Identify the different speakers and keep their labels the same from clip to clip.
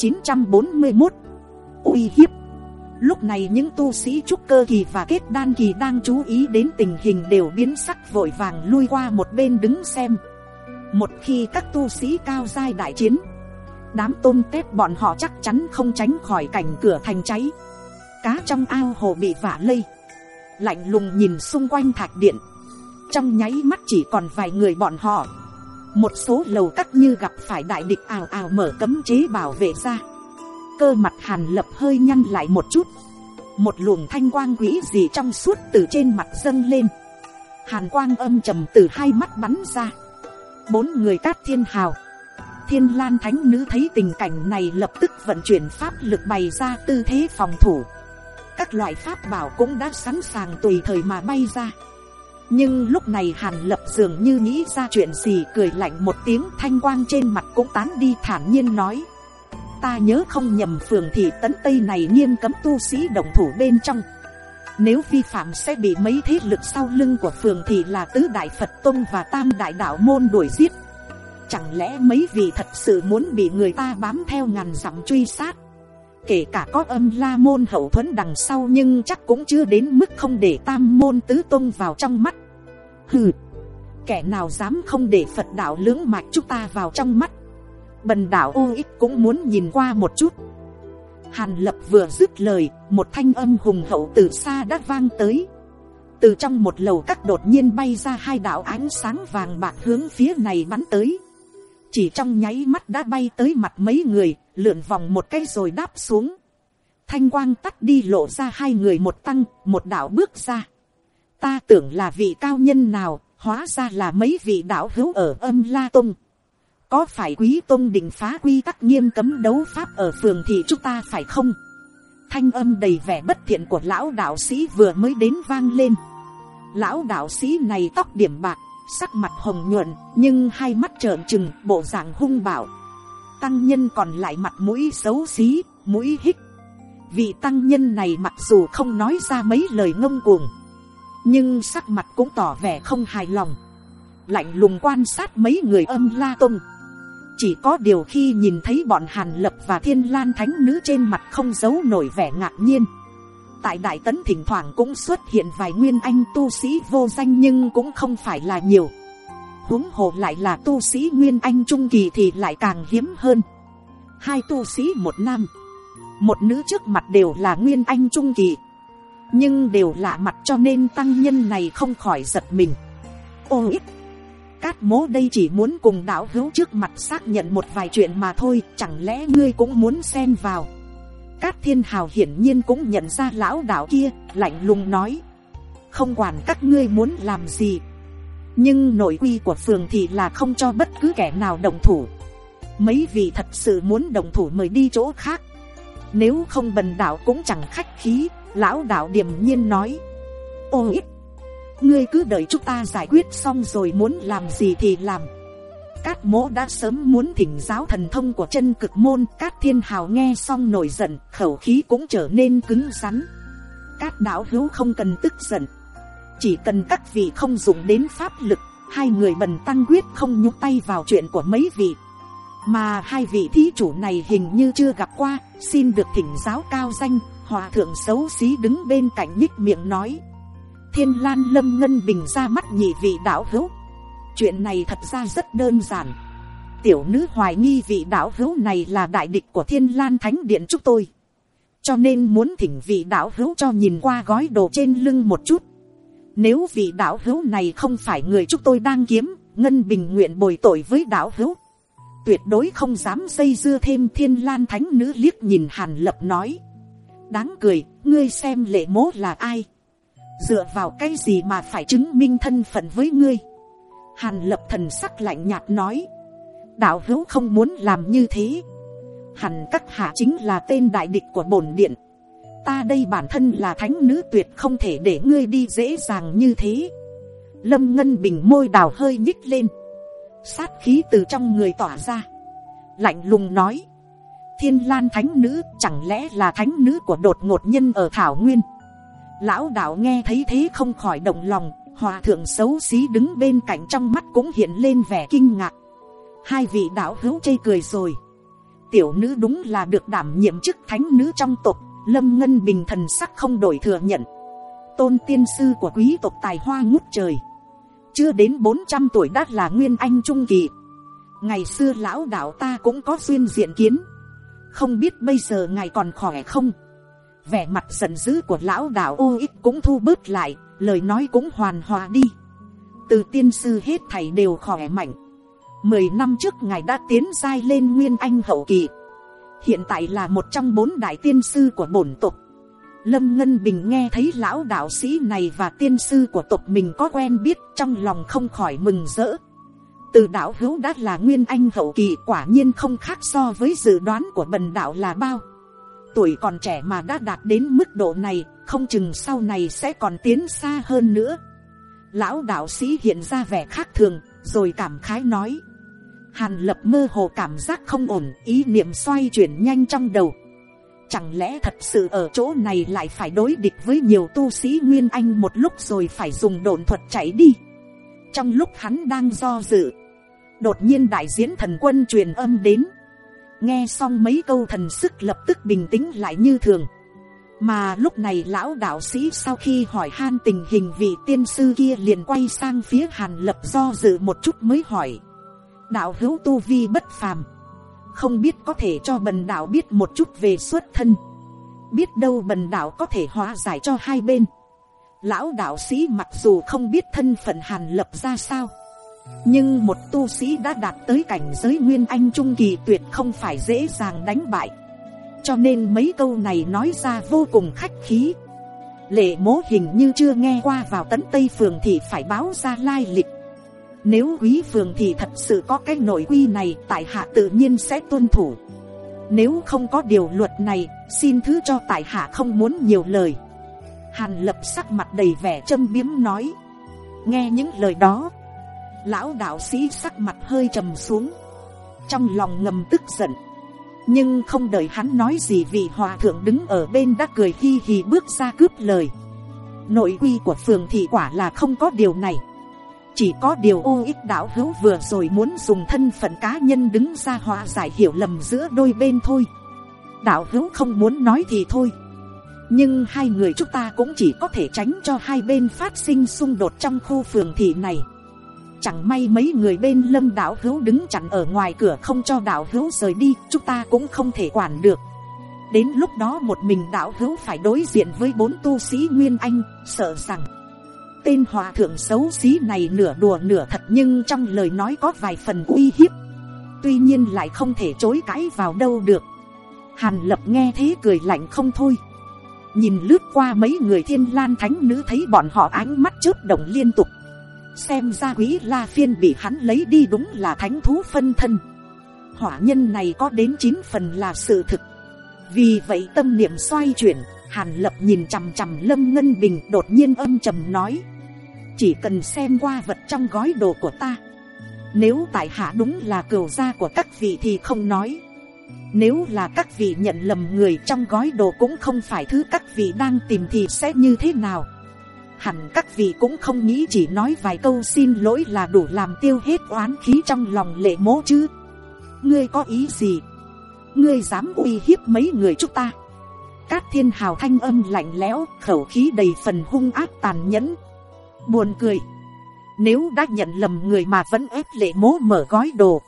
Speaker 1: 941 uy hiếp. Lúc này những tu sĩ trúc cơ kỳ và kết đan kỳ đang chú ý đến tình hình đều biến sắc vội vàng lui qua một bên đứng xem. Một khi các tu sĩ cao giai đại chiến, đám tôm tép bọn họ chắc chắn không tránh khỏi cảnh cửa thành cháy. Cá trong ao hồ bị vả lây. Lạnh lùng nhìn xung quanh thạch điện. Trong nháy mắt chỉ còn vài người bọn họ một số lầu cắt như gặp phải đại địch ào ào mở cấm chế bảo vệ ra. Cơ mặt hàn lập hơi nhăn lại một chút. Một luồng thanh quang quỹ gì trong suốt từ trên mặt dâng lên. Hàn quang âm trầm từ hai mắt bắn ra. Bốn người cát thiên hào. Thiên lan thánh nữ thấy tình cảnh này lập tức vận chuyển pháp lực bày ra tư thế phòng thủ. Các loại pháp bảo cũng đã sẵn sàng tùy thời mà bay ra nhưng lúc này hàn lập dường như nghĩ ra chuyện gì, cười lạnh một tiếng, thanh quang trên mặt cũng tán đi, thản nhiên nói. Ta nhớ không nhầm, phường thị tấn tây này nghiêm cấm tu sĩ động thủ bên trong. Nếu vi phạm sẽ bị mấy thế lực sau lưng của phường thị là tứ đại phật tông và tam đại đạo môn đuổi giết. Chẳng lẽ mấy vị thật sự muốn bị người ta bám theo ngàn dặm truy sát? Kể cả có âm la môn hậu thuẫn đằng sau nhưng chắc cũng chưa đến mức không để tam môn tứ tôn vào trong mắt. Hừ, kẻ nào dám không để phật đạo lưỡng mạch chúng ta vào trong mắt? Bần đạo ô ích cũng muốn nhìn qua một chút. Hàn lập vừa dứt lời, một thanh âm hùng hậu từ xa đã vang tới. Từ trong một lầu các đột nhiên bay ra hai đạo ánh sáng vàng bạc hướng phía này bắn tới chỉ trong nháy mắt đã bay tới mặt mấy người, lượn vòng một cái rồi đáp xuống. Thanh quang tắt đi lộ ra hai người một tăng, một đạo bước ra. Ta tưởng là vị cao nhân nào, hóa ra là mấy vị đạo hữu ở âm la tông. Có phải quý tôn định phá quy tắc nghiêm cấm đấu pháp ở phường thì chúng ta phải không? Thanh âm đầy vẻ bất thiện của lão đạo sĩ vừa mới đến vang lên. Lão đạo sĩ này tóc điểm bạc sắc mặt hồng nhuận, nhưng hai mắt trợn trừng, bộ dạng hung bạo. tăng nhân còn lại mặt mũi xấu xí, mũi hít vị tăng nhân này mặc dù không nói ra mấy lời ngông cuồng, nhưng sắc mặt cũng tỏ vẻ không hài lòng. Lạnh lùng quan sát mấy người âm la tung. Chỉ có điều khi nhìn thấy bọn hàn lập và thiên lan thánh nữ trên mặt không giấu nổi vẻ ngạc nhiên tại đại tấn thỉnh thoảng cũng xuất hiện vài nguyên anh tu sĩ vô danh nhưng cũng không phải là nhiều. Huống hồ lại là tu sĩ nguyên anh trung kỳ thì lại càng hiếm hơn. Hai tu sĩ một nam, một nữ trước mặt đều là nguyên anh trung kỳ. Nhưng đều lạ mặt cho nên tăng nhân này không khỏi giật mình. Ô ít, cát mố đây chỉ muốn cùng đạo hữu trước mặt xác nhận một vài chuyện mà thôi, chẳng lẽ ngươi cũng muốn xen vào? Cát thiên hào hiển nhiên cũng nhận ra lão đạo kia, lạnh lùng nói. Không quản các ngươi muốn làm gì. Nhưng nội quy của phường thì là không cho bất cứ kẻ nào đồng thủ. Mấy vị thật sự muốn đồng thủ mời đi chỗ khác. Nếu không bần đạo cũng chẳng khách khí, lão đạo điềm nhiên nói. Ô ít, ngươi cứ đợi chúng ta giải quyết xong rồi muốn làm gì thì làm cát mỗ đã sớm muốn thỉnh giáo thần thông của chân cực môn. Cát thiên hào nghe xong nổi giận, khẩu khí cũng trở nên cứng rắn. Cát đạo hữu không cần tức giận. Chỉ cần các vị không dùng đến pháp lực, hai người bần tăng quyết không nhúc tay vào chuyện của mấy vị. Mà hai vị thí chủ này hình như chưa gặp qua, xin được thỉnh giáo cao danh, hòa thượng xấu xí đứng bên cạnh nhích miệng nói. Thiên lan lâm ngân bình ra mắt nhị vị đạo hữu chuyện này thật ra rất đơn giản. Tiểu nữ hoài nghi vị đạo hữu này là đại địch của thiên lan thánh điện chúng tôi. Cho nên muốn thỉnh vị đạo hữu cho nhìn qua gói đồ trên lưng một chút. Nếu vị đạo hữu này không phải người chúng tôi đang kiếm, ngân bình nguyện bồi tội với đạo hữu. Tuyệt đối không dám dây dưa thêm thiên lan thánh nữ liếc nhìn hàn lập nói. Đáng cười, ngươi xem lệ mố là ai? Dựa vào cái gì mà phải chứng minh thân phận với ngươi? Hàn lập thần sắc lạnh nhạt nói. Đạo hữu không muốn làm như thế. Hẳn các hạ chính là tên đại địch của bổn điện. Ta đây bản thân là thánh nữ tuyệt không thể để ngươi đi dễ dàng như thế. Lâm ngân bình môi đào hơi nhích lên. Sát khí từ trong người tỏa ra. Lạnh lùng nói. Thiên lan thánh nữ chẳng lẽ là thánh nữ của đột ngột nhân ở thảo nguyên? Lão đạo nghe thấy thế không khỏi động lòng hòa thượng xấu xí đứng bên cạnh trong mắt cũng hiện lên vẻ kinh ngạc. Hai vị đạo hữu chê cười rồi. Tiểu nữ đúng là được đảm nhiệm chức thánh nữ trong tộc, lâm ngân bình thần sắc không đổi thừa nhận. Tôn tiên sư của quý tộc tài hoa ngút trời. Chưa đến bốn trăm tuổi đã là nguyên anh trung kỳ. Ngày xưa lão đạo ta cũng có duyên diện kiến. Không biết bây giờ ngài còn khỏe không? Vẻ mặt giận dữ của lão đạo ô ích cũng thu bớt lại lời nói cũng hoàn hòa đi. Từ tiên sư hết thảy đều khỏe mạnh. Mười năm trước ngài đã tiến giai lên nguyên anh hậu kỳ. Hiện tại là một trong bốn đại tiên sư của bổn tộc. Lâm ngân bình nghe thấy lão đạo sĩ này và tiên sư của tộc mình có quen biết trong lòng không khỏi mừng rỡ. Từ đạo hữu đã là nguyên anh hậu kỳ quả nhiên không khác so với dự đoán của bần đạo là bao. Tuổi còn trẻ mà đã đạt đến mức độ này không chừng sau này sẽ còn tiến xa hơn nữa. Lão đạo sĩ hiện ra vẻ khác thường, rồi cảm khái nói. Hàn lập mơ hồ cảm giác không ổn, ý niệm xoay chuyển nhanh trong đầu. Chẳng lẽ thật sự ở chỗ này lại phải đối địch với nhiều tu sĩ nguyên anh một lúc rồi phải dùng đồn thuật chạy đi? Trong lúc hắn đang do dự, đột nhiên đại diễn thần quân truyền âm đến. Nghe xong mấy câu thần sức lập tức bình tĩnh lại như thường mà lúc này lão đạo sĩ sau khi hỏi han tình hình vị tiên sư kia liền quay sang phía hàn lập do dự một chút mới hỏi. Đạo hữu tu vi bất phàm. Không biết có thể cho bần đạo biết một chút về xuất thân. Biết đâu bần đạo có thể hóa giải cho hai bên. Lão đạo sĩ mặc dù không biết thân phận hàn lập ra sao. Nhưng một tu sĩ đã đạt tới cảnh giới nguyên anh trung kỳ tuyệt không phải dễ dàng đánh bại cho nên mấy câu này nói ra vô cùng khách khí. Lệ mố hình như chưa nghe qua vào tấn tây phường thì phải báo ra lai lịch. Nếu quý phường thì thật sự có cái nội quy này, tại hạ tự nhiên sẽ tuân thủ. Nếu không có điều luật này, xin thứ cho tại hạ không muốn nhiều lời. Hàn lập sắc mặt đầy vẻ châm biếm nói. Nghe những lời đó, lão đạo sĩ sắc mặt hơi trầm xuống. Trong lòng ngầm tức giận nhưng không đợi hắn nói gì vì hòa thượng đứng ở bên đã cười hi hi bước ra cướp lời. Nội quy của phường thị quả là không có điều này. Chỉ có điều ô ích đạo hữu vừa rồi muốn dùng thân phận cá nhân đứng ra hòa giải hiểu lầm giữa đôi bên thôi. Đạo hữu không muốn nói thì thôi. Nhưng hai người chúng ta cũng chỉ có thể tránh cho hai bên phát sinh xung đột trong khu phường thị này chẳng may mấy người bên lâm đạo hữu đứng chặn ở ngoài cửa không cho đạo hữu rời đi, chúng ta cũng không thể quản được. Đến lúc đó một mình đạo hữu phải đối diện với bốn tu sĩ nguyên anh, sợ rằng tên hòa thượng xấu xí này nửa đùa nửa thật nhưng trong lời nói có vài phần uy hiếp. Tuy nhiên lại không thể chối cãi vào đâu được. Hàn lập nghe thế cười lạnh không thôi. Nhìn lướt qua mấy người thiên lan thánh nữ thấy bọn họ ánh mắt chớp động liên tục xem ra quý la phiên bị hắn lấy đi đúng là thánh thú phân thân. Hỏa nhân này có đến chín phần là sự thực. Vì vậy tâm niệm xoay chuyển, hàn lập nhìn chằm chằm lâm ngân bình đột nhiên âm trầm nói. Chỉ cần xem qua vật trong gói đồ của ta. Nếu tại hạ đúng là cừu gia của các vị thì không nói. Nếu là các vị nhận lầm người trong gói đồ cũng không phải thứ các vị đang tìm thì sẽ như thế nào? Hẳn các vị cũng không nghĩ chỉ nói vài câu xin lỗi là đủ làm tiêu hết oán khí trong lòng lệ mố chứ. Ngươi có ý gì? Ngươi dám uy hiếp mấy người chúng ta? Cát thiên hào thanh âm lạnh lẽo, khẩu khí đầy phần hung ác tàn nhẫn. Buồn cười. Nếu đã nhận lầm người mà vẫn ép lệ mố mở gói đồ,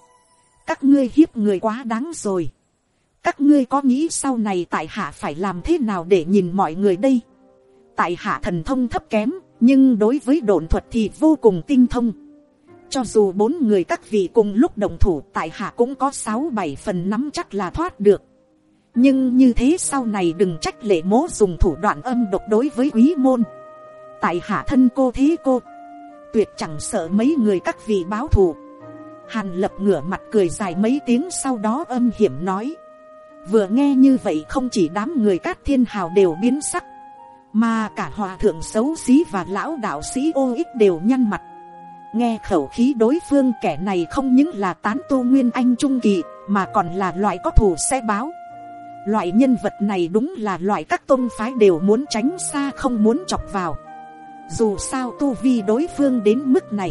Speaker 1: các ngươi hiếp người quá đáng rồi. Các ngươi có nghĩ sau này tại hạ phải làm thế nào để nhìn mọi người đây? Tại hạ thần thông thấp kém, nhưng đối với đồn thuật thì vô cùng tinh thông. Cho dù bốn người các vị cùng lúc đồng thủ, tại hạ cũng có sáu bảy phần nắm chắc là thoát được. Nhưng như thế sau này đừng trách lệ mố dùng thủ đoạn âm độc đối với quý môn. Tại hạ thân cô thế cô, tuyệt chẳng sợ mấy người các vị báo thù. Hàn lập ngửa mặt cười dài mấy tiếng sau đó âm hiểm nói, vừa nghe như vậy không chỉ đám người cát thiên hào đều biến sắc mà cả hòa thượng xấu xí và lão đạo sĩ ô ích đều nhăn mặt nghe khẩu khí đối phương kẻ này không những là tán tu nguyên anh trung kỳ, mà còn là loại có thù xe báo loại nhân vật này đúng là loại các tôn phái đều muốn tránh xa không muốn chọc vào dù sao tu vi đối phương đến mức này,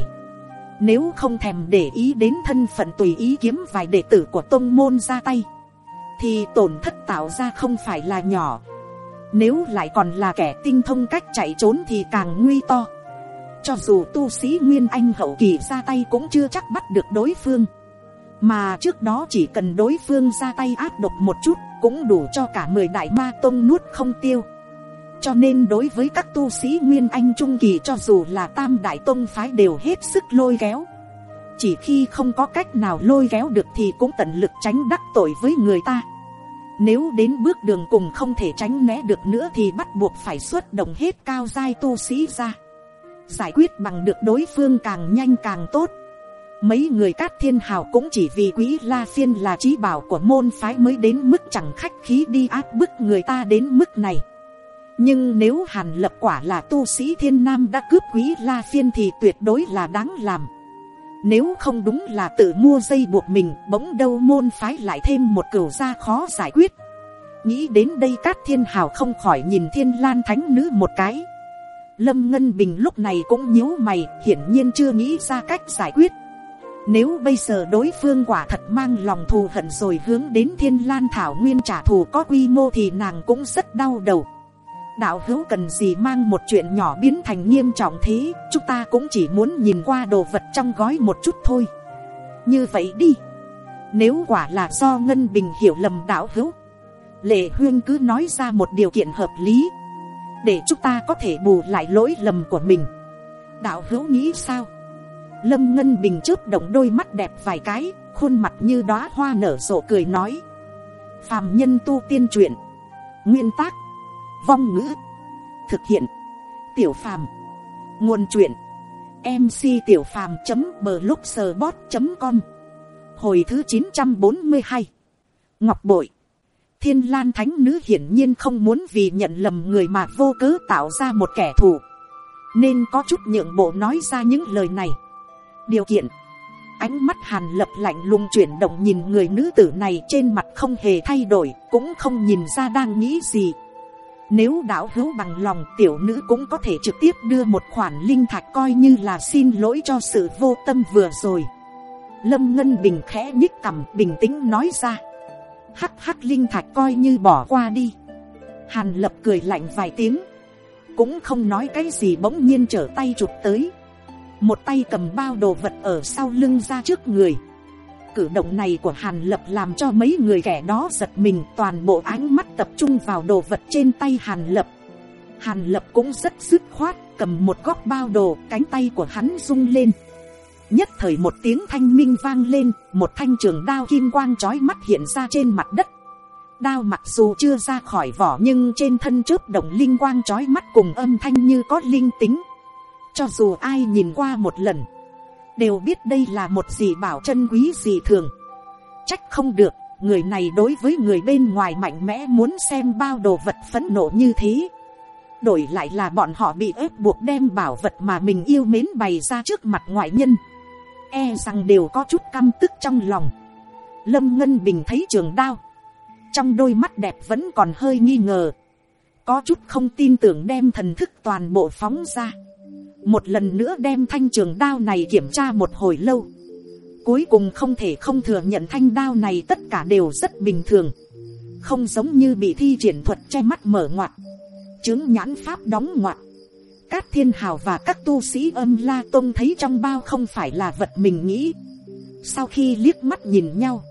Speaker 1: nếu không thèm để ý đến thân phận tùy ý kiếm vài đệ tử của tôn môn ra tay, thì tổn thất tạo ra không phải là nhỏ. Nếu lại còn là kẻ tinh thông cách chạy trốn thì càng nguy to. Cho dù tu sĩ Nguyên Anh hậu kỳ ra tay cũng chưa chắc bắt được đối phương. Mà trước đó chỉ cần đối phương ra tay áp độc một chút cũng đủ cho cả mười đại ma tông nuốt không tiêu. Cho nên đối với các tu sĩ Nguyên Anh Trung Kỳ cho dù là tam đại tông phái đều hết sức lôi kéo. Chỉ khi không có cách nào lôi kéo được thì cũng tận lực tránh đắc tội với người ta. Nếu đến bước đường cùng không thể tránh né được nữa thì bắt buộc phải xuất động hết cao giai tu sĩ ra. Giải quyết bằng được đối phương càng nhanh càng tốt. Mấy người cát thiên hào cũng chỉ vì quý la phiên là trí bảo của môn phái mới đến mức chẳng khách khí đi áp bức người ta đến mức này. Nhưng nếu hàn lập quả là tu sĩ thiên nam đã cướp quý la phiên thì tuyệt đối là đáng làm. Nếu không đúng là tự mua dây buộc mình, bỗng đâu môn phái lại thêm một cửu gia khó giải quyết. Nghĩ đến đây cát thiên hào không khỏi nhìn thiên lan thánh nữ một cái. Lâm Ngân Bình lúc này cũng nhíu mày, hiển nhiên chưa nghĩ ra cách giải quyết. Nếu bây giờ đối phương quả thật mang lòng thù hận rồi hướng đến thiên lan thảo nguyên trả thù có quy mô thì nàng cũng rất đau đầu. Đạo hữu cần gì mang một chuyện nhỏ biến thành nghiêm trọng thế, chúng ta cũng chỉ muốn nhìn qua đồ vật trong gói một chút thôi. Như vậy đi. Nếu quả là do Ngân Bình hiểu lầm đạo hữu. Lệ Huyên cứ nói ra một điều kiện hợp lý. Để chúng ta có thể bù lại lỗi lầm của mình. Đạo hữu nghĩ sao? Lâm Ngân Bình chớp động đôi mắt đẹp vài cái, khuôn mặt như đóa hoa nở rộ cười nói. Phàm nhân tu tiên truyện. Nguyên tác. Vong ngữ. Thực hiện. Tiểu phàm. Nguồn truyện. MC tiểu phàm blogspot com, Hồi thứ 942. Ngọc Bội. Thiên Lan Thánh Nữ hiển nhiên không muốn vì nhận lầm người mà vô cớ tạo ra một kẻ thù. Nên có chút nhượng bộ nói ra những lời này điều kiện, ánh mắt hàn lập lạnh lùng chuyển động nhìn người nữ tử này trên mặt không hề thay đổi, cũng không nhìn ra đang nghĩ gì nếu đạo hữu bằng lòng, tiểu nữ cũng có thể trực tiếp đưa một khoản linh thạch coi như là xin lỗi cho sự vô tâm vừa rồi. Lâm ngân bình khẽ nhích cằm, bình tĩnh nói ra. Hắc hắc linh thạch coi như bỏ qua đi. Hàn lập cười lạnh vài tiếng. Cũng không nói cái gì bỗng nhiên trở tay chụp tới. Một tay cầm bao đồ vật ở sau lưng ra trước người cử động này của hàn lập làm cho mấy người kẻ đó giật mình, toàn bộ ánh mắt tập trung vào đồ vật trên tay hàn lập. Hàn lập cũng rất dứt khoát, cầm một góc bao đồ, cánh tay của hắn rung lên. Nhất thời một tiếng thanh minh vang lên, một thanh trường đao kim quang trói mắt hiện ra trên mặt đất. Đao mặc dù chưa ra khỏi vỏ nhưng trên thân chớp động linh quang trói mắt cùng âm thanh như có linh tính. Cho dù ai nhìn qua một lần. Đều biết đây là một gì bảo chân quý gì thường. Trách không được. Người này đối với người bên ngoài mạnh mẽ muốn xem bao đồ vật phấn nộ như thế. Đổi lại là bọn họ bị ép buộc đem bảo vật mà mình yêu mến bày ra trước mặt ngoại nhân. E rằng đều có chút căm tức trong lòng. Lâm Ngân Bình thấy trường đao. Trong đôi mắt đẹp vẫn còn hơi nghi ngờ. Có chút không tin tưởng đem thần thức toàn bộ phóng ra một lần nữa đem thanh trường đao này kiểm tra một hồi lâu. Cuối cùng không thể không thừa nhận thanh đao này tất cả đều rất bình thường. Không giống như bị thi triển thuật che mắt mở ngoặt. Chứng nhãn pháp đóng ngoặt. Các thiên hào và các tu sĩ âm la tôn thấy trong bao không phải là vật mình nghĩ. Sau khi liếc mắt nhìn nhau,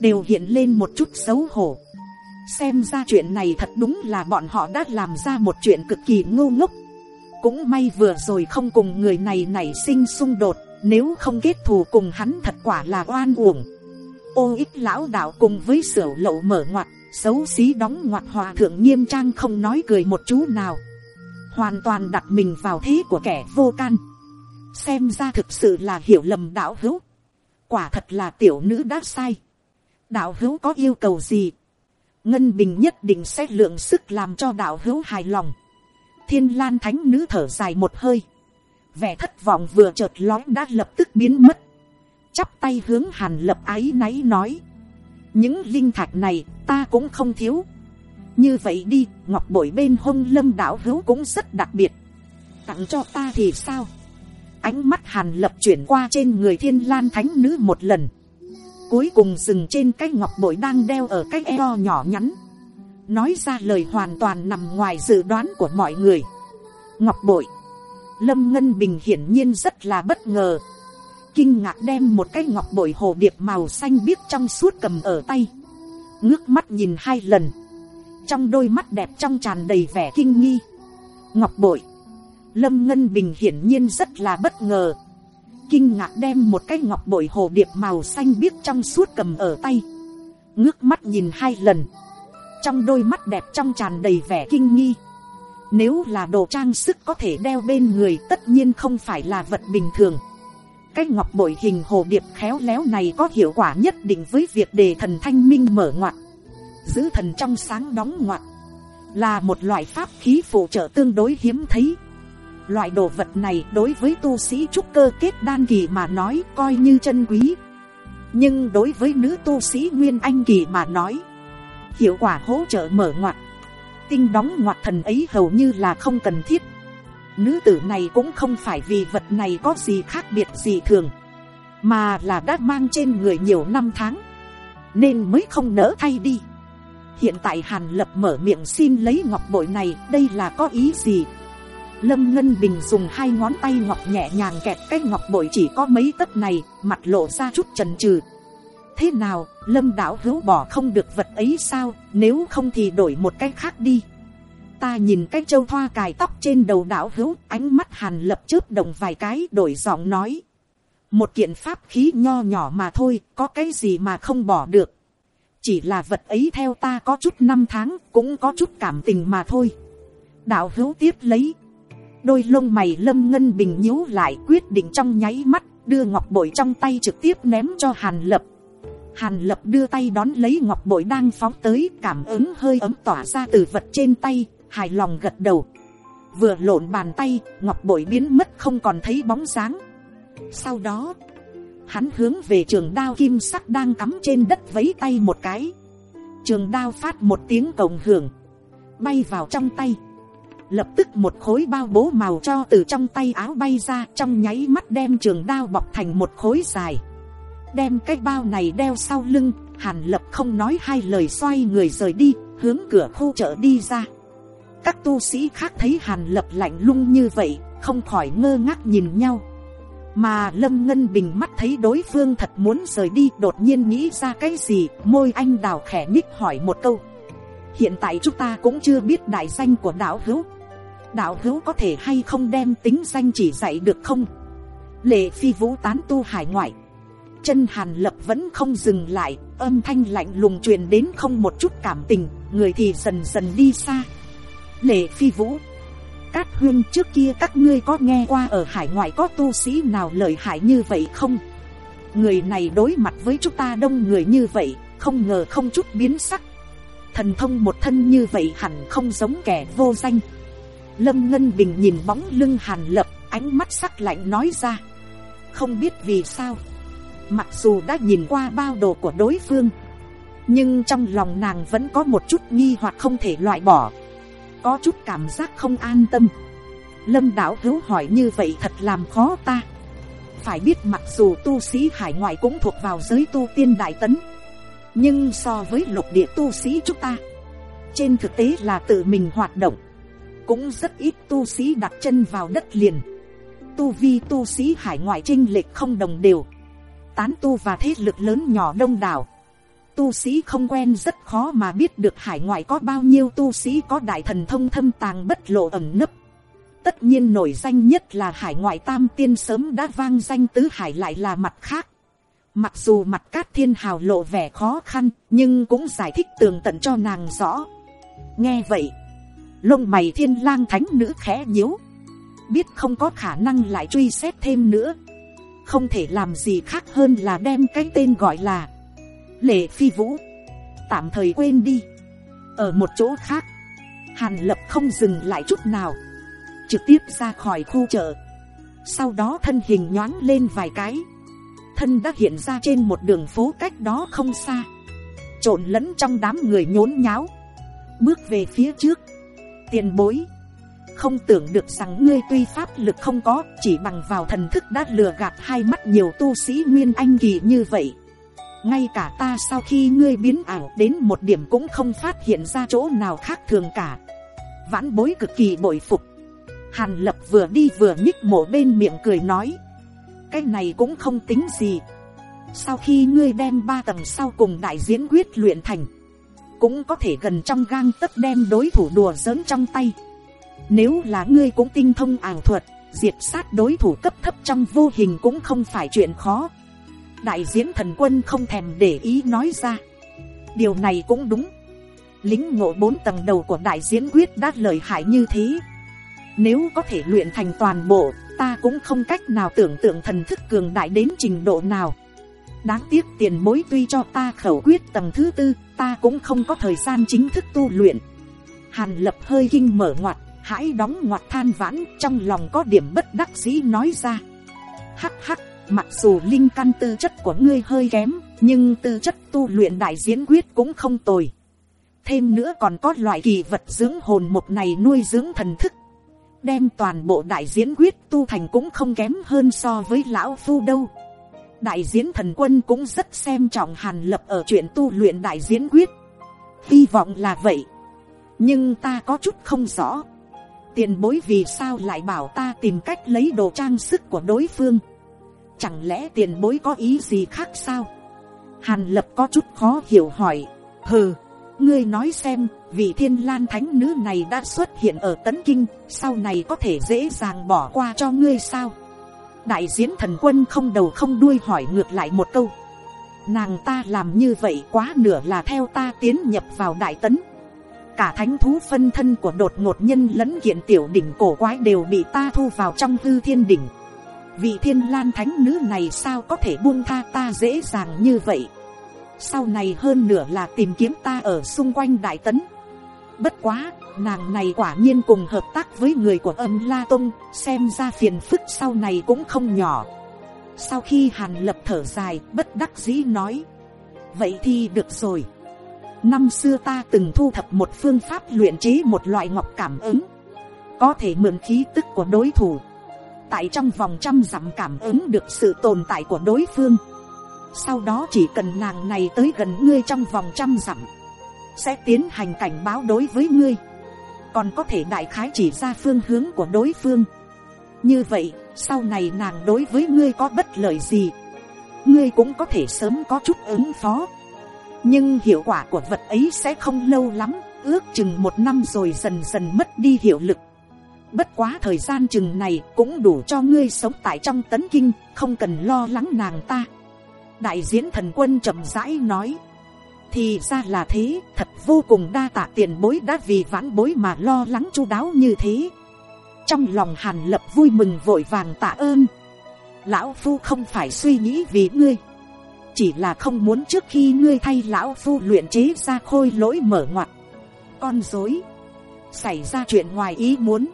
Speaker 1: đều hiện lên một chút xấu hổ. Xem ra chuyện này thật đúng là bọn họ đã làm ra một chuyện cực kỳ ngu ngốc cũng may vừa rồi không cùng người này nảy sinh xung đột, nếu không kết thù cùng hắn thật quả là oan uổng. Ô ít lão đạo cùng với sửa lậu mở ngoặt, xấu xí đóng ngoặt hòa thượng nghiêm trang không nói cười một chú nào. Hoàn toàn đặt mình vào thế của kẻ vô can. Xem ra thực sự là hiểu lầm đạo hữu. Quả thật là tiểu nữ đã sai. Đạo hữu có yêu cầu gì? Ngân Bình nhất định sẽ lượng sức làm cho đạo hữu hài lòng thiên lan thánh nữ thở dài một hơi, vẻ thất vọng vừa chợt lói đã lập tức biến mất, chắp tay hướng hàn lập ái náy nói, những linh thạch này ta cũng không thiếu, như vậy đi ngọc bội bên hông lâm đạo hữu cũng rất đặc biệt, tặng cho ta thì sao, ánh mắt hàn lập chuyển qua trên người thiên lan thánh nữ một lần, cuối cùng dừng trên cái ngọc bội đang đeo ở cái eo nhỏ nhắn, nói ra lời hoàn toàn nằm ngoài dự đoán của mọi người. ngọc bội, lâm ngân bình hiển nhiên rất là bất ngờ, kinh ngạc đem một cái ngọc bội hồ điệp màu xanh biếc trong suốt cầm ở tay, ngước mắt nhìn hai lần, trong đôi mắt đẹp trong tràn đầy vẻ kinh nghi. ngọc bội, lâm ngân bình hiển nhiên rất là bất ngờ, kinh ngạc đem một cái ngọc bội hồ điệp màu xanh biếc trong suốt cầm ở tay, ngước mắt nhìn hai lần, trong đôi mắt đẹp trong tràn đầy vẻ kinh nghi. Nếu là đồ trang sức có thể đeo bên người, tất nhiên không phải là vật bình thường. Cái ngọc bội hình hồ điệp khéo léo này có hiệu quả nhất định với việc đề thần thanh minh mở ngoặt. Giữ thần trong sáng đóng ngoặt. Là một loại pháp khí phụ trợ tương đối hiếm thấy. Loại đồ vật này đối với tu sĩ trúc cơ kết đan kỳ mà nói coi như chân quý. Nhưng đối với nữ tu sĩ Nguyên Anh kỳ mà nói hiệu quả hỗ trợ mở ngoặt. Tinh đóng ngoặt thần ấy hầu như là không cần thiết. Nữ tử này cũng không phải vì vật này có gì khác biệt gì thường, mà là đã mang trên người nhiều năm tháng, nên mới không nỡ thay đi. Hiện tại hàn lập mở miệng xin lấy ngọc bội này, đây là có ý gì? Lâm ngân bình dùng hai ngón tay ngọc nhẹ nhàng kẹp cái ngọc bội chỉ có mấy tấc này, mặt lộ ra chút trần trừ thế nào, lâm đạo hữu bỏ không được vật ấy sao, nếu không thì đổi một cái khác đi. Ta nhìn cái châu thoa cài tóc trên đầu đạo hữu, ánh mắt hàn lập chớp đồng vài cái, đổi giọng nói. Một kiện pháp khí nho nhỏ mà thôi, có cái gì mà không bỏ được? Chỉ là vật ấy theo ta có chút năm tháng, cũng có chút cảm tình mà thôi. Đạo hữu tiếp lấy. Đôi lông mày lâm ngân bình nhíu lại, quyết định trong nháy mắt, đưa ngọc bội trong tay trực tiếp ném cho hàn lập. Hàn lập đưa tay đón lấy ngọc bội đang phóng tới cảm ứng hơi ấm tỏa ra từ vật trên tay, hài lòng gật đầu. Vừa lộn bàn tay, ngọc bội biến mất không còn thấy bóng dáng. Sau đó, hắn hướng về trường đao kim sắc đang cắm trên đất vấy tay một cái. Trường đao phát một tiếng cộng hưởng, bay vào trong tay. Lập tức một khối bao bố màu cho từ trong tay áo bay ra trong nháy mắt đem trường đao bọc thành một khối dài đem cái bao này đeo sau lưng, hàn lập không nói hai lời xoay người rời đi, hướng cửa khu chợ đi ra. Các tu sĩ khác thấy hàn lập lạnh lung như vậy, không khỏi ngơ ngác nhìn nhau. Mà Lâm Ngân Bình mắt thấy đối phương thật muốn rời đi đột nhiên nghĩ ra cái gì, môi anh đào khẽ nhích hỏi một câu. Hiện tại chúng ta cũng chưa biết đại danh của đạo hữu. Đạo hữu có thể hay không đem tính danh chỉ dạy được không? Lệ phi vũ tán tu hải ngoại chân hàn lập vẫn không dừng lại, âm thanh lạnh lùng truyền đến không một chút cảm tình, người thì dần dần đi xa. Lệ phi vũ, cát huyên, trước kia các ngươi có nghe qua ở hải ngoại có tu sĩ nào lợi hại như vậy không? Người này đối mặt với chúng ta đông người như vậy, không ngờ không chút biến sắc. Thần thông một thân như vậy hẳn không giống kẻ vô danh. Lâm ngân bình nhìn bóng lưng hàn lập, ánh mắt sắc lạnh nói ra. Không biết vì sao Mặc dù đã nhìn qua bao đồ của đối phương, Nhưng trong lòng nàng vẫn có một chút nghi hoặc không thể loại bỏ. Có chút cảm giác không an tâm. Lâm đảo hữu hỏi như vậy thật làm khó ta. Phải biết mặc dù tu sĩ hải ngoại cũng thuộc vào giới tu tiên đại tấn, Nhưng so với lục địa tu sĩ chúng ta, Trên thực tế là tự mình hoạt động. Cũng rất ít tu sĩ đặt chân vào đất liền. Tu vi tu sĩ hải ngoại trinh lệch không đồng đều tán tu và thế lực lớn nhỏ đông đảo. Tu sĩ không quen rất khó mà biết được hải ngoại có bao nhiêu tu sĩ có đại thần thông thâm tàng bất lộ ẩn nấp. Tất nhiên nổi danh nhất là hải ngoại tam tiên sớm đã vang danh tứ hải lại là mặt khác. Mặc dù mặt cát thiên hào lộ vẻ khó khăn, nhưng cũng giải thích tường tận cho nàng rõ. Nghe vậy, lông mày thiên lang thánh nữ khẽ nhíu. Biết không có khả năng lại truy xét thêm nữa không thể làm gì khác hơn là đem cái tên gọi là lệ phi vũ. Tạm thời quên đi. Ở một chỗ khác, hàn lập không dừng lại chút nào. Trực tiếp ra khỏi khu chợ. Sau đó thân hình nhoáng lên vài cái. Thân đã hiện ra trên một đường phố cách đó không xa. Trộn lẫn trong đám người nhốn nháo. Bước về phía trước. Tiền bối không tưởng được rằng ngươi tuy pháp lực không có, chỉ bằng vào thần thức đã lừa gạt hai mắt nhiều tu sĩ nguyên anh kỳ như vậy. Ngay cả ta sau khi ngươi biến ảo đến một điểm cũng không phát hiện ra chỗ nào khác thường cả. Vãn bối cực kỳ bội phục. Hàn lập vừa đi vừa nhích mổ bên miệng cười nói. Cái này cũng không tính gì. Sau khi ngươi đem ba tầng sau cùng đại diễn quyết luyện thành, cũng có thể gần trong gang tấc đem đối thủ đùa giỡn trong tay nếu là ngươi cũng tinh thông ảo thuật, diệt sát đối thủ cấp thấp trong vô hình cũng không phải chuyện khó. Đại diễn thần quân không thèm để ý nói ra. Điều này cũng đúng. Lính ngộ bốn tầng đầu của đại diễn quyết đã lợi hại như thế. Nếu có thể luyện thành toàn bộ, ta cũng không cách nào tưởng tượng thần thức cường đại đến trình độ nào. Đáng tiếc tiền bối tuy cho ta khẩu quyết tầng thứ tư, ta cũng không có thời gian chính thức tu luyện. Hàn lập hơi kinh mở ngoặt hãy đóng ngoặt than vãn, trong lòng có điểm bất đắc dĩ nói ra. Hắc hắc, mặc dù linh căn tư chất của ngươi hơi kém, nhưng tư chất tu luyện đại diễn quyết cũng không tồi. Thêm nữa còn có loại kỳ vật dưỡng hồn một này nuôi dưỡng thần thức. Đem toàn bộ đại diễn quyết tu thành cũng không kém hơn so với lão phu đâu. Đại diễn thần quân cũng rất xem trọng hàn lập ở chuyện tu luyện đại diễn quyết. Hy vọng là vậy. Nhưng ta có chút không rõ tiền bối vì sao lại bảo ta tìm cách lấy đồ trang sức của đối phương? Chẳng lẽ tiền bối có ý gì khác sao? Hàn lập có chút khó hiểu hỏi. Hừ, ngươi nói xem, vị thiên lan thánh nữ này đã xuất hiện ở tấn kinh, sau này có thể dễ dàng bỏ qua cho ngươi sao? Đại diễn thần quân không đầu không đuôi hỏi ngược lại một câu. Nàng ta làm như vậy quá nửa là theo ta tiến nhập vào đại tấn cả thánh thú phân thân của đột ngột nhân lẫn kiện tiểu đỉnh cổ quái đều bị ta thu vào trong hư thiên đỉnh. Vị thiên lan thánh nữ này sao có thể buông tha ta dễ dàng như vậy? Sau này hơn nửa là tìm kiếm ta ở xung quanh đại tấn. Bất quá, nàng này quả nhiên cùng hợp tác với người của âm la tông, xem ra phiền phức sau này cũng không nhỏ. Sau khi hàn lập thở dài, bất đắc dĩ nói, vậy thì được rồi năm xưa ta từng thu thập một phương pháp luyện chế một loại ngọc cảm ứng. Có thể mượn khí tức của đối thủ. Tại trong vòng trăm dặm cảm ứng được sự tồn tại của đối phương. Sau đó chỉ cần nàng này tới gần ngươi trong vòng trăm dặm, sẽ tiến hành cảnh báo đối với ngươi. Còn có thể đại khái chỉ ra phương hướng của đối phương. Như vậy, sau này nàng đối với ngươi có bất lợi gì, ngươi cũng có thể sớm có chút ứng phó nhưng hiệu quả của vật ấy sẽ không lâu lắm, ước chừng một năm rồi dần dần mất đi hiệu lực. Bất quá thời gian chừng này cũng đủ cho ngươi sống tại trong tấn kinh, không cần lo lắng nàng ta. Đại diễn thần quân chậm rãi nói, thì ra là thế, thật vô cùng đa tạ tiền bối đã vì vãn bối mà lo lắng chu đáo như thế. Trong lòng hàn lập vui mừng vội vàng tạ ơn, lão phu không phải suy nghĩ vì ngươi chỉ là không muốn trước khi ngươi thay lão phu luyện chế ra khôi lỗi mở ngoặt. Con dối. Xảy ra chuyện ngoài ý muốn.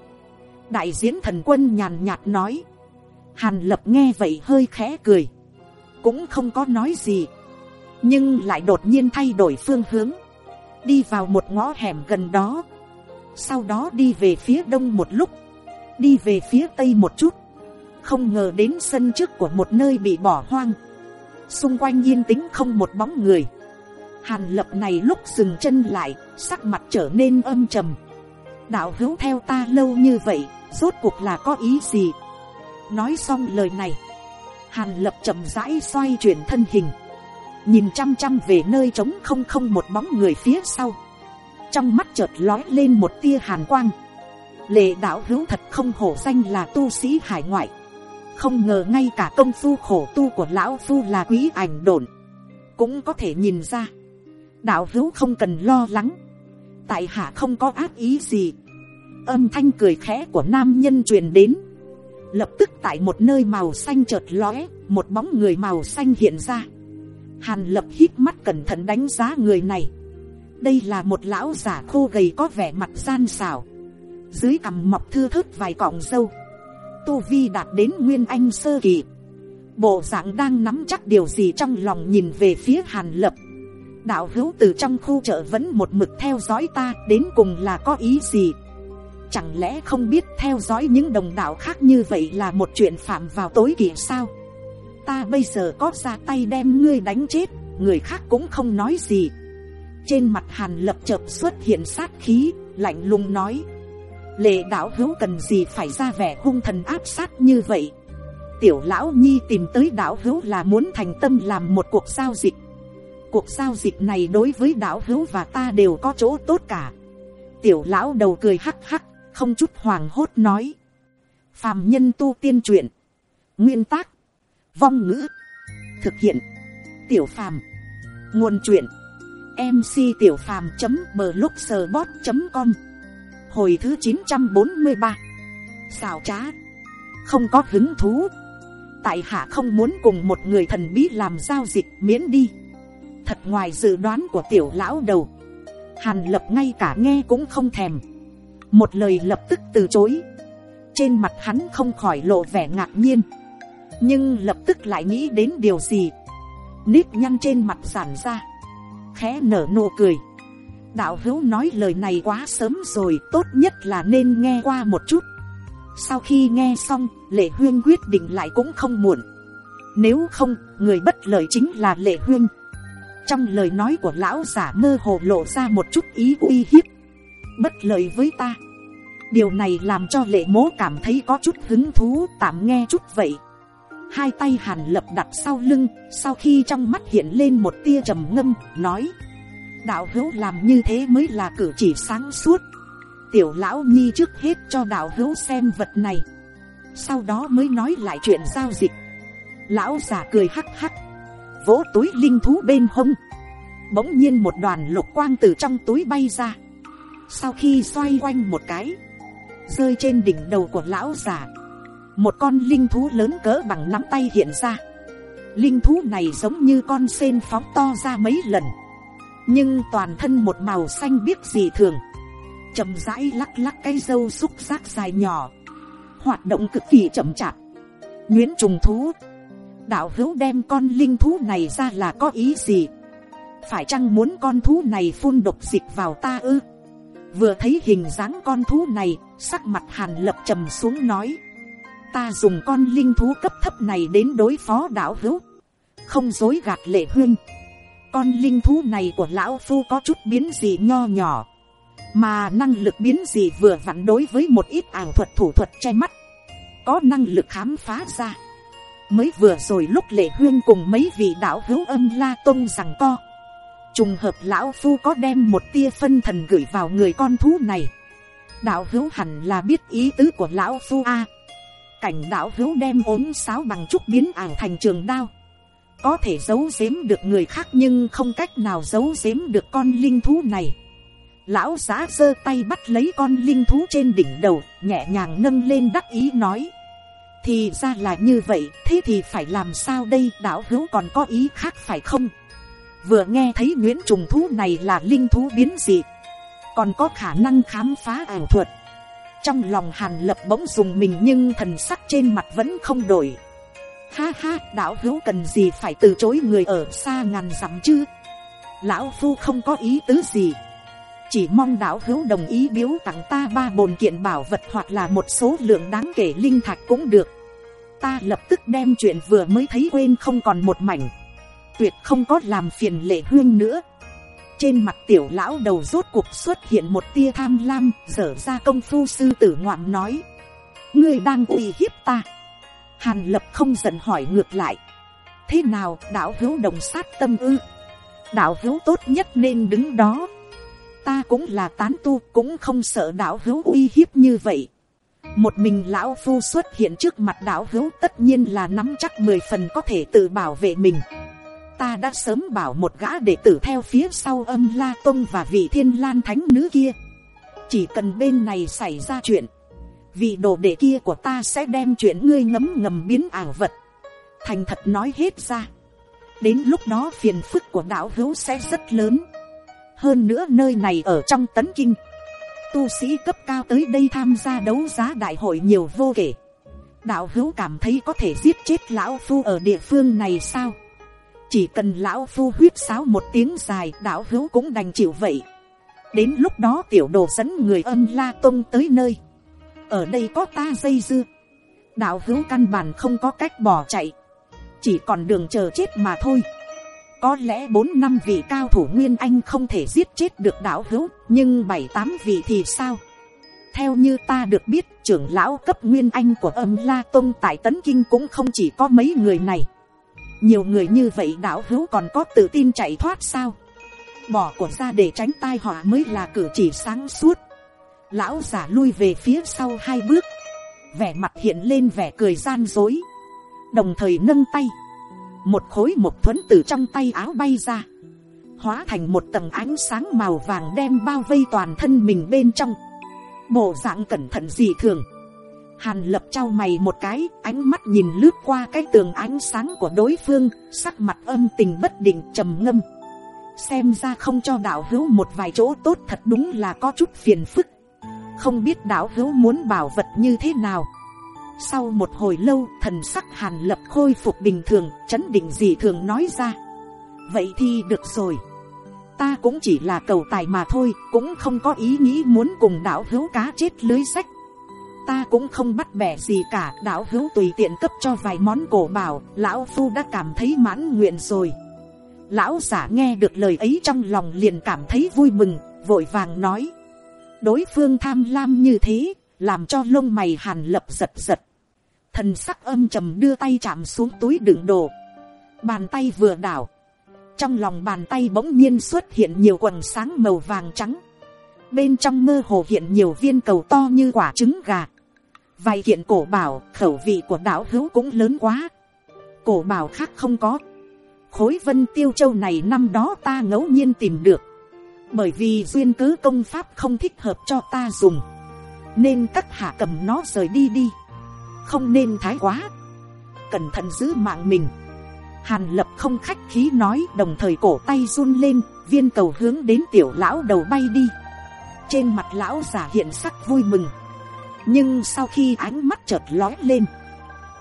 Speaker 1: Đại diễn thần quân nhàn nhạt nói. Hàn lập nghe vậy hơi khẽ cười. Cũng không có nói gì. Nhưng lại đột nhiên thay đổi phương hướng. Đi vào một ngõ hẻm gần đó. Sau đó đi về phía đông một lúc. Đi về phía tây một chút. Không ngờ đến sân trước của một nơi bị bỏ hoang xung quanh yên tĩnh không một bóng người. Hàn lập này lúc dừng chân lại, sắc mặt trở nên âm trầm. Đạo hữu theo ta lâu như vậy, rốt cuộc là có ý gì? Nói xong lời này, hàn lập chậm rãi xoay chuyển thân hình. Nhìn chăm chăm về nơi trống không không một bóng người phía sau. Trong mắt chợt lói lên một tia hàn quang. Lệ đạo hữu thật không hổ danh là tu sĩ hải ngoại không ngờ ngay cả công phu khổ tu của lão phu là quý ảnh đồn. Cũng có thể nhìn ra, đạo hữu không cần lo lắng. Tại hạ không có ác ý gì. Âm thanh cười khẽ của nam nhân truyền đến. Lập tức tại một nơi màu xanh chợt lóe, một bóng người màu xanh hiện ra. Hàn lập hít mắt cẩn thận đánh giá người này. Đây là một lão giả khô gầy có vẻ mặt gian xảo. Dưới cằm mọc thưa thớt vài cọng râu tu vi đạt đến nguyên anh sơ kỳ. Bộ dạng đang nắm chắc điều gì trong lòng nhìn về phía hàn lập. Đạo hữu từ trong khu chợ vẫn một mực theo dõi ta, đến cùng là có ý gì? Chẳng lẽ không biết theo dõi những đồng đạo khác như vậy là một chuyện phạm vào tối kỷ sao? Ta bây giờ có ra tay đem ngươi đánh chết, người khác cũng không nói gì. Trên mặt hàn lập chợt xuất hiện sát khí, lạnh lùng nói lệ đạo hữu cần gì phải ra vẻ hung thần áp sát như vậy? Tiểu lão nhi tìm tới đạo hữu là muốn thành tâm làm một cuộc giao dịch. Cuộc giao dịch này đối với đạo hữu và ta đều có chỗ tốt cả. Tiểu lão đầu cười hắc hắc, không chút hoàng hốt nói. Phàm nhân tu tiên truyện. Nguyên tác. Vong ngữ. Thực hiện. Tiểu phàm. Nguồn truyện. Mc tiểu phàm .blogspot.com hồi thứ chín trăm bốn mươi ba. Xào trá. Không có hứng thú. Tại hạ không muốn cùng một người thần bí làm giao dịch miễn đi. Thật ngoài dự đoán của tiểu lão đầu. Hàn lập ngay cả nghe cũng không thèm. Một lời lập tức từ chối. Trên mặt hắn không khỏi lộ vẻ ngạc nhiên. Nhưng lập tức lại nghĩ đến điều gì? Nếp nhăn trên mặt giản ra. Khẽ nở nụ cười đạo hữu nói lời này quá sớm rồi, tốt nhất là nên nghe qua một chút. Sau khi nghe xong, lệ huyên quyết định lại cũng không muộn. Nếu không, người bất lợi chính là lệ huyên. Trong lời nói của lão giả mơ hồ lộ ra một chút ý uy hiếp. Bất lợi với ta. Điều này làm cho lệ mố cảm thấy có chút hứng thú, tạm nghe chút vậy. Hai tay hàn lập đặt sau lưng, sau khi trong mắt hiện lên một tia trầm ngâm, nói đạo hữu làm như thế mới là cử chỉ sáng suốt. Tiểu lão nhi trước hết cho đạo hữu xem vật này, sau đó mới nói lại chuyện giao dịch. Lão già cười hắc hắc, vỗ túi linh thú bên hông. Bỗng nhiên một đoàn lục quang từ trong túi bay ra. Sau khi xoay quanh một cái, rơi trên đỉnh đầu của lão già, một con linh thú lớn cỡ bằng nắm tay hiện ra. Linh thú này giống như con sen phóng to ra mấy lần nhưng toàn thân một màu xanh biếc gì thường, chậm rãi lắc lắc cái râu xúc giác dài nhỏ, hoạt động cực kỳ chậm chạp. Nguyễn trùng thú, đạo hữu đem con linh thú này ra là có ý gì? Phải chăng muốn con thú này phun độc dịch vào ta ư? Vừa thấy hình dáng con thú này, sắc mặt hàn lập trầm xuống nói, ta dùng con linh thú cấp thấp này đến đối phó đạo hữu. Không dối gạt lệ huyên con linh thú này của lão phu có chút biến gì nho nhỏ, mà năng lực biến gì vừa vặn đối với một ít ảo thuật thủ thuật che mắt, có năng lực khám phá ra. Mới vừa rồi lúc lệ huyên cùng mấy vị đạo hữu âm la tôn rằng co, trùng hợp lão phu có đem một tia phân thần gửi vào người con thú này. Đạo hữu hẳn là biết ý tứ của lão phu a. Cảnh đạo hữu đem ốm sáo bằng trúc biến ảo thành trường đao có thể giấu giếm được người khác nhưng không cách nào giấu giếm được con linh thú này. Lão giá giơ tay bắt lấy con linh thú trên đỉnh đầu, nhẹ nhàng nâng lên đắc ý nói. Thì ra là như vậy, thế thì phải làm sao đây, đạo hữu còn có ý khác phải không? Vừa nghe thấy nguyễn trùng thú này là linh thú biến dị, còn có khả năng khám phá ảo thuật. Trong lòng hàn lập bỗng dùng mình nhưng thần sắc trên mặt vẫn không đổi ha ha, đạo hữu cần gì phải từ chối người ở xa ngàn dặm chứ? Lão phu không có ý tứ gì. Chỉ mong đạo hữu đồng ý biếu tặng ta ba bồn kiện bảo vật hoặc là một số lượng đáng kể linh thạch cũng được. Ta lập tức đem chuyện vừa mới thấy quên không còn một mảnh. Tuyệt không có làm phiền lệ huyên nữa. Trên mặt tiểu lão đầu rốt cuộc xuất hiện một tia tham lam, dở ra công phu sư tử ngoạm nói. Ngươi đang uy hiếp ta hàn lập không giận hỏi ngược lại. Thế nào, đạo hữu đồng sát tâm ư? Đạo hữu tốt nhất nên đứng đó. Ta cũng là tán tu, cũng không sợ đạo hữu uy hiếp như vậy. Một mình lão phu xuất hiện trước mặt đạo hữu tất nhiên là nắm chắc mười phần có thể tự bảo vệ mình. Ta đã sớm bảo một gã đệ tử theo phía sau âm la tông và vị thiên lan thánh nữ kia. Chỉ cần bên này xảy ra chuyện vì đồ đệ kia của ta sẽ đem chuyện ngươi ngấm ngầm biến ảo vật. Thành thật nói hết ra. Đến lúc đó phiền phức của đạo hữu sẽ rất lớn. Hơn nữa nơi này ở trong tấn kinh. Tu sĩ cấp cao tới đây tham gia đấu giá đại hội nhiều vô kể. Đạo hữu cảm thấy có thể giết chết lão phu ở địa phương này sao? Chỉ cần lão phu huyết sáo một tiếng dài, đạo hữu cũng đành chịu vậy. Đến lúc đó tiểu đồ dẫn người âm la tông tới nơi ở đây có ta dây dưa đạo hữu căn bản không có cách bỏ chạy. Chỉ còn đường chờ chết mà thôi. Có lẽ bốn năm vị cao thủ nguyên anh không thể giết chết được đạo hữu nhưng bảy tám vị thì sao? Theo như ta được biết, trưởng lão cấp nguyên anh của âm la tôn tại tấn kinh cũng không chỉ có mấy người này. Nhiều người như vậy đạo hữu còn có tự tin chạy thoát sao? Bỏ của ra để tránh tai họa mới là cử chỉ sáng suốt lão giả lui về phía sau hai bước. Vẻ mặt hiện lên vẻ cười gian dối. Đồng thời nâng tay. Một khối một thuẫn từ trong tay áo bay ra. Hóa thành một tầng ánh sáng màu vàng đem bao vây toàn thân mình bên trong. Bộ dạng cẩn thận dị thường. Hàn lập trao mày một cái, ánh mắt nhìn lướt qua cái tường ánh sáng của đối phương, sắc mặt âm tình bất định trầm ngâm. Xem ra không cho đạo hữu một vài chỗ tốt thật đúng là có chút phiền phức không biết đạo hữu muốn bảo vật như thế nào. Sau một hồi lâu, thần sắc hàn lập khôi phục bình thường, chấn định gì thường nói ra. Vậy thì được rồi. Ta cũng chỉ là cầu tài mà thôi, cũng không có ý nghĩ muốn cùng đạo hữu cá chết lưới sách ta cũng không bắt bẻ gì cả, đạo hữu tùy tiện cấp cho vài món cổ bảo, lão phu đã cảm thấy mãn nguyện rồi. Lão giả nghe được lời ấy trong lòng liền cảm thấy vui mừng, vội vàng nói đối phương tham lam như thế, làm cho lông mày hàn lập giật giật. Thần sắc âm trầm đưa tay chạm xuống túi đựng đồ. Bàn tay vừa đảo. Trong lòng bàn tay bỗng nhiên xuất hiện nhiều quần sáng màu vàng trắng. Bên trong mơ hồ hiện nhiều viên cầu to như quả trứng gà. Vài kiện cổ bảo, khẩu vị của đảo hữu cũng lớn quá. Cổ bảo khác không có. Khối vân tiêu châu này năm đó ta ngẫu nhiên tìm được bởi vì duyên cứ công pháp không thích hợp cho ta dùng. Nên các hạ cầm nó rời đi đi. Không nên thái quá. Cẩn thận giữ mạng mình. Hàn lập không khách khí nói, đồng thời cổ tay run lên, viên cầu hướng đến tiểu lão đầu bay đi. Trên mặt lão giả hiện sắc vui mừng. Nhưng sau khi ánh mắt chợt lói lên,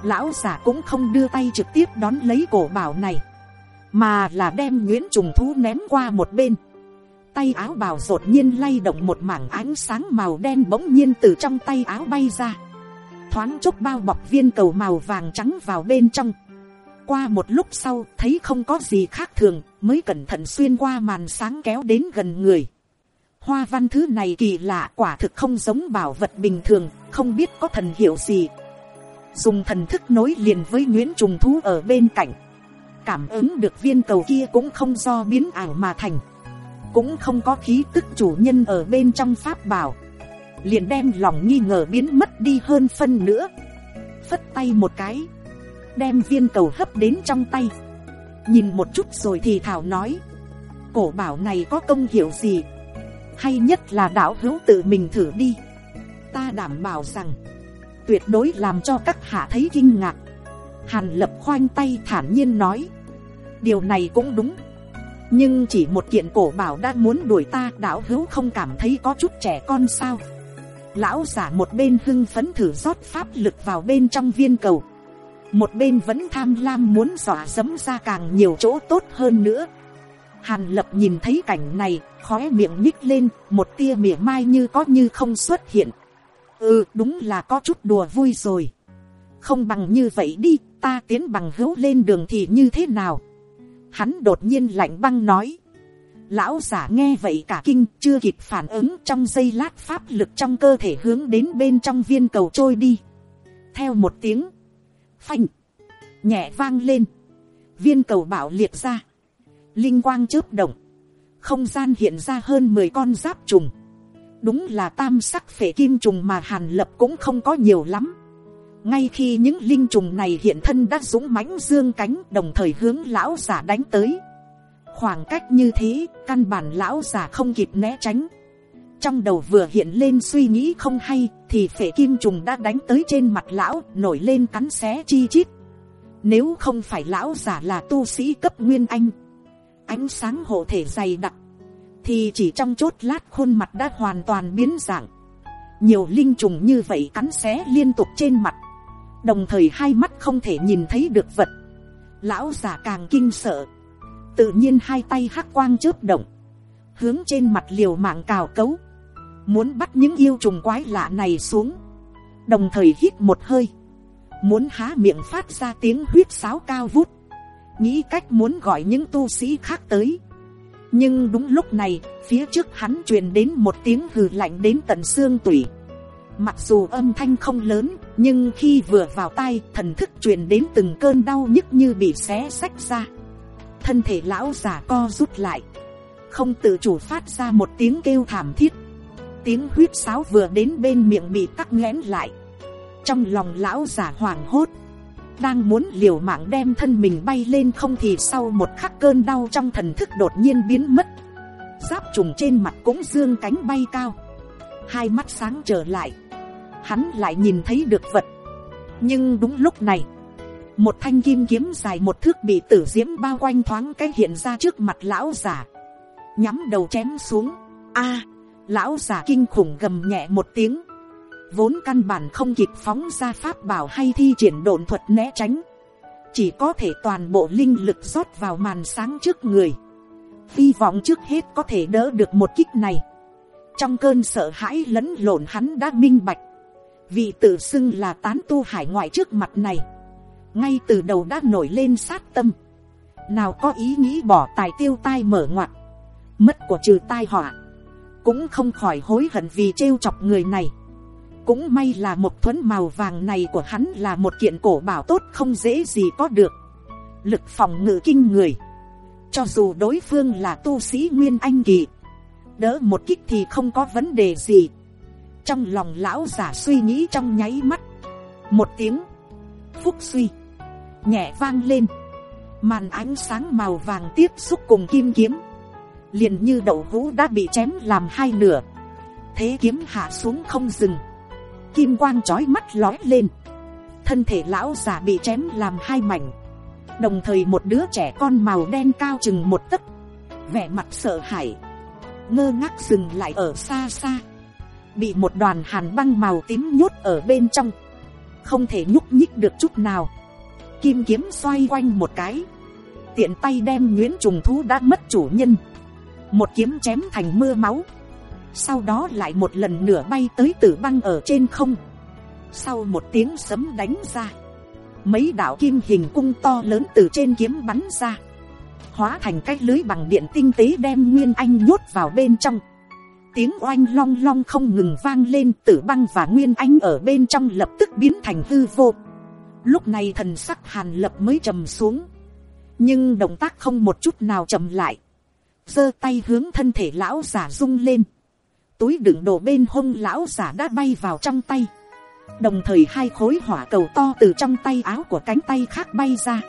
Speaker 1: lão giả cũng không đưa tay trực tiếp đón lấy cổ bảo này, mà là đem nguyễn trùng thú ném qua một bên tay áo bào rột nhiên lay động một mảng ánh sáng màu đen bỗng nhiên từ trong tay áo bay ra. Thoáng chốc bao bọc viên cầu màu vàng trắng vào bên trong. Qua một lúc sau, thấy không có gì khác thường, mới cẩn thận xuyên qua màn sáng kéo đến gần người. Hoa văn thứ này kỳ lạ, quả thực không giống bảo vật bình thường, không biết có thần hiệu gì. Dùng thần thức nối liền với nguyễn trùng thú ở bên cạnh. Cảm ứng được viên cầu kia cũng không do biến ảo mà thành cũng không có khí tức chủ nhân ở bên trong pháp bảo. Liền đem lòng nghi ngờ biến mất đi hơn phân nữa. Phất tay một cái, đem viên cầu hấp đến trong tay. Nhìn một chút rồi thì thảo nói, cổ bảo này có công hiệu gì? Hay nhất là đạo hữu tự mình thử đi. Ta đảm bảo rằng, tuyệt đối làm cho các hạ thấy kinh ngạc. Hàn lập khoanh tay thản nhiên nói, điều này cũng đúng nhưng chỉ một kiện cổ bảo đã muốn đuổi ta, đạo hữu không cảm thấy có chút trẻ con sao? Lão giả một bên hưng phấn thử rót pháp lực vào bên trong viên cầu. Một bên vẫn tham lam muốn dọa dẫm ra càng nhiều chỗ tốt hơn nữa. Hàn lập nhìn thấy cảnh này, khóe miệng nhích lên, một tia mỉa mai như có như không xuất hiện. Ừ đúng là có chút đùa vui rồi. Không bằng như vậy đi, ta tiến bằng hữu lên đường thì như thế nào? Hắn đột nhiên lạnh băng nói. Lão giả nghe vậy cả kinh, chưa kịp phản ứng trong giây lát pháp lực trong cơ thể hướng đến bên trong viên cầu trôi đi. Theo một tiếng, phanh, nhẹ vang lên. Viên cầu bảo liệt ra. Linh quang chớp động. Không gian hiện ra hơn mười con giáp trùng. Đúng là tam sắc phể kim trùng mà hàn lập cũng không có nhiều lắm ngay khi những linh trùng này hiện thân đã dũng mãnh dương cánh, đồng thời hướng lão giả đánh tới. Khoảng cách như thế, căn bản lão giả không kịp né tránh. Trong đầu vừa hiện lên suy nghĩ không hay, thì phệ kim trùng đã đánh tới trên mặt lão, nổi lên cắn xé chi chít. Nếu không phải lão giả là tu sĩ cấp nguyên anh, ánh sáng hộ thể dày đặc, thì chỉ trong chốt lát khuôn mặt đã hoàn toàn biến dạng. Nhiều linh trùng như vậy cắn xé liên tục trên mặt đồng thời hai mắt không thể nhìn thấy được vật. Lão giả càng kinh sợ. Tự nhiên hai tay hắc quang chớp động. Hướng trên mặt liều mạng cào cấu. Muốn bắt những yêu trùng quái lạ này xuống. Đồng thời hít một hơi. Muốn há miệng phát ra tiếng huyết sáo cao vút. Nghĩ cách muốn gọi những tu sĩ khác tới. nhưng đúng lúc này, phía trước hắn truyền đến một tiếng hừ lạnh đến tận xương tủy mặc dù âm thanh không lớn, nhưng khi vừa vào tai, thần thức truyền đến từng cơn đau nhức như bị xé sách ra. thân thể lão già co rút lại, không tự chủ phát ra một tiếng kêu thảm thiết. tiếng huyết sáo vừa đến bên miệng bị tắc nghẽn lại. trong lòng lão già hoảng hốt, đang muốn liều mạng đem thân mình bay lên không thì sau một khắc cơn đau trong thần thức đột nhiên biến mất. Giáp trùng trên mặt cũng dương cánh bay cao. Hai mắt sáng trở lại. Hắn lại nhìn thấy được vật. Nhưng đúng lúc này. Một thanh kim kiếm dài một thước bị tử diễm bao quanh thoáng cái hiện ra trước mặt lão giả. Nhắm đầu chém xuống. a lão giả kinh khủng gầm nhẹ một tiếng vốn căn bản không kịp phóng ra pháp bảo hay thi triển đồn thuật né tránh, chỉ có thể toàn bộ linh lực rót vào màn sáng trước người, hy vọng trước hết có thể đỡ được một kích này. trong cơn sợ hãi lẫn lộn hắn đã minh bạch, vị tự xưng là tán tu hải ngoại trước mặt này, ngay từ đầu đã nổi lên sát tâm, nào có ý nghĩ bỏ tài tiêu tai mở ngoặt, mất của trừ tai họa, cũng không khỏi hối hận vì trêu chọc người này cũng may là một thuấn màu vàng này của hắn là một kiện cổ bảo tốt không dễ gì có được. Lực phòng ngự kinh người. Cho dù đối phương là tu sĩ Nguyên Anh Kỳ. Đỡ một kích thì không có vấn đề gì. Trong lòng lão giả suy nghĩ trong nháy mắt. Một tiếng. Phúc suy. Nhẹ vang lên. Màn ánh sáng màu vàng tiếp xúc cùng kim kiếm. Liền như đậu hũ đã bị chém làm hai nửa. Thế kiếm hạ xuống không dừng kim quang trói mắt lói lên, thân thể lão già bị chém làm hai mảnh, đồng thời một đứa trẻ con màu đen cao chừng một tấc, vẻ mặt sợ hãi, ngơ ngác dừng lại ở xa xa, bị một đoàn hàn băng màu tím nhốt ở bên trong, không thể nhúc nhích được chút nào, kim kiếm xoay quanh một cái, tiện tay đem nguyễn trùng thú đã mất chủ nhân, một kiếm chém thành mưa máu, sau đó lại một lần nữa bay tới tử băng ở trên không, sau một tiếng sấm đánh ra, mấy đạo kim hình cung to lớn từ trên kiếm bắn ra, hóa thành cái lưới bằng điện tinh tế đem nguyên anh nhốt vào bên trong, tiếng oanh long long không ngừng vang lên, tử băng và nguyên anh ở bên trong lập tức biến thành hư vô. Lúc này thần sắc hàn lập mới trầm xuống. Nhưng động tác không một chút nào chậm lại. giơ tay hướng thân thể lão giả rung lên túi đựng đồ bên hông lão giả đã bay vào trong tay. Đồng thời hai khối hỏa cầu to từ trong tay áo của cánh tay khác bay ra.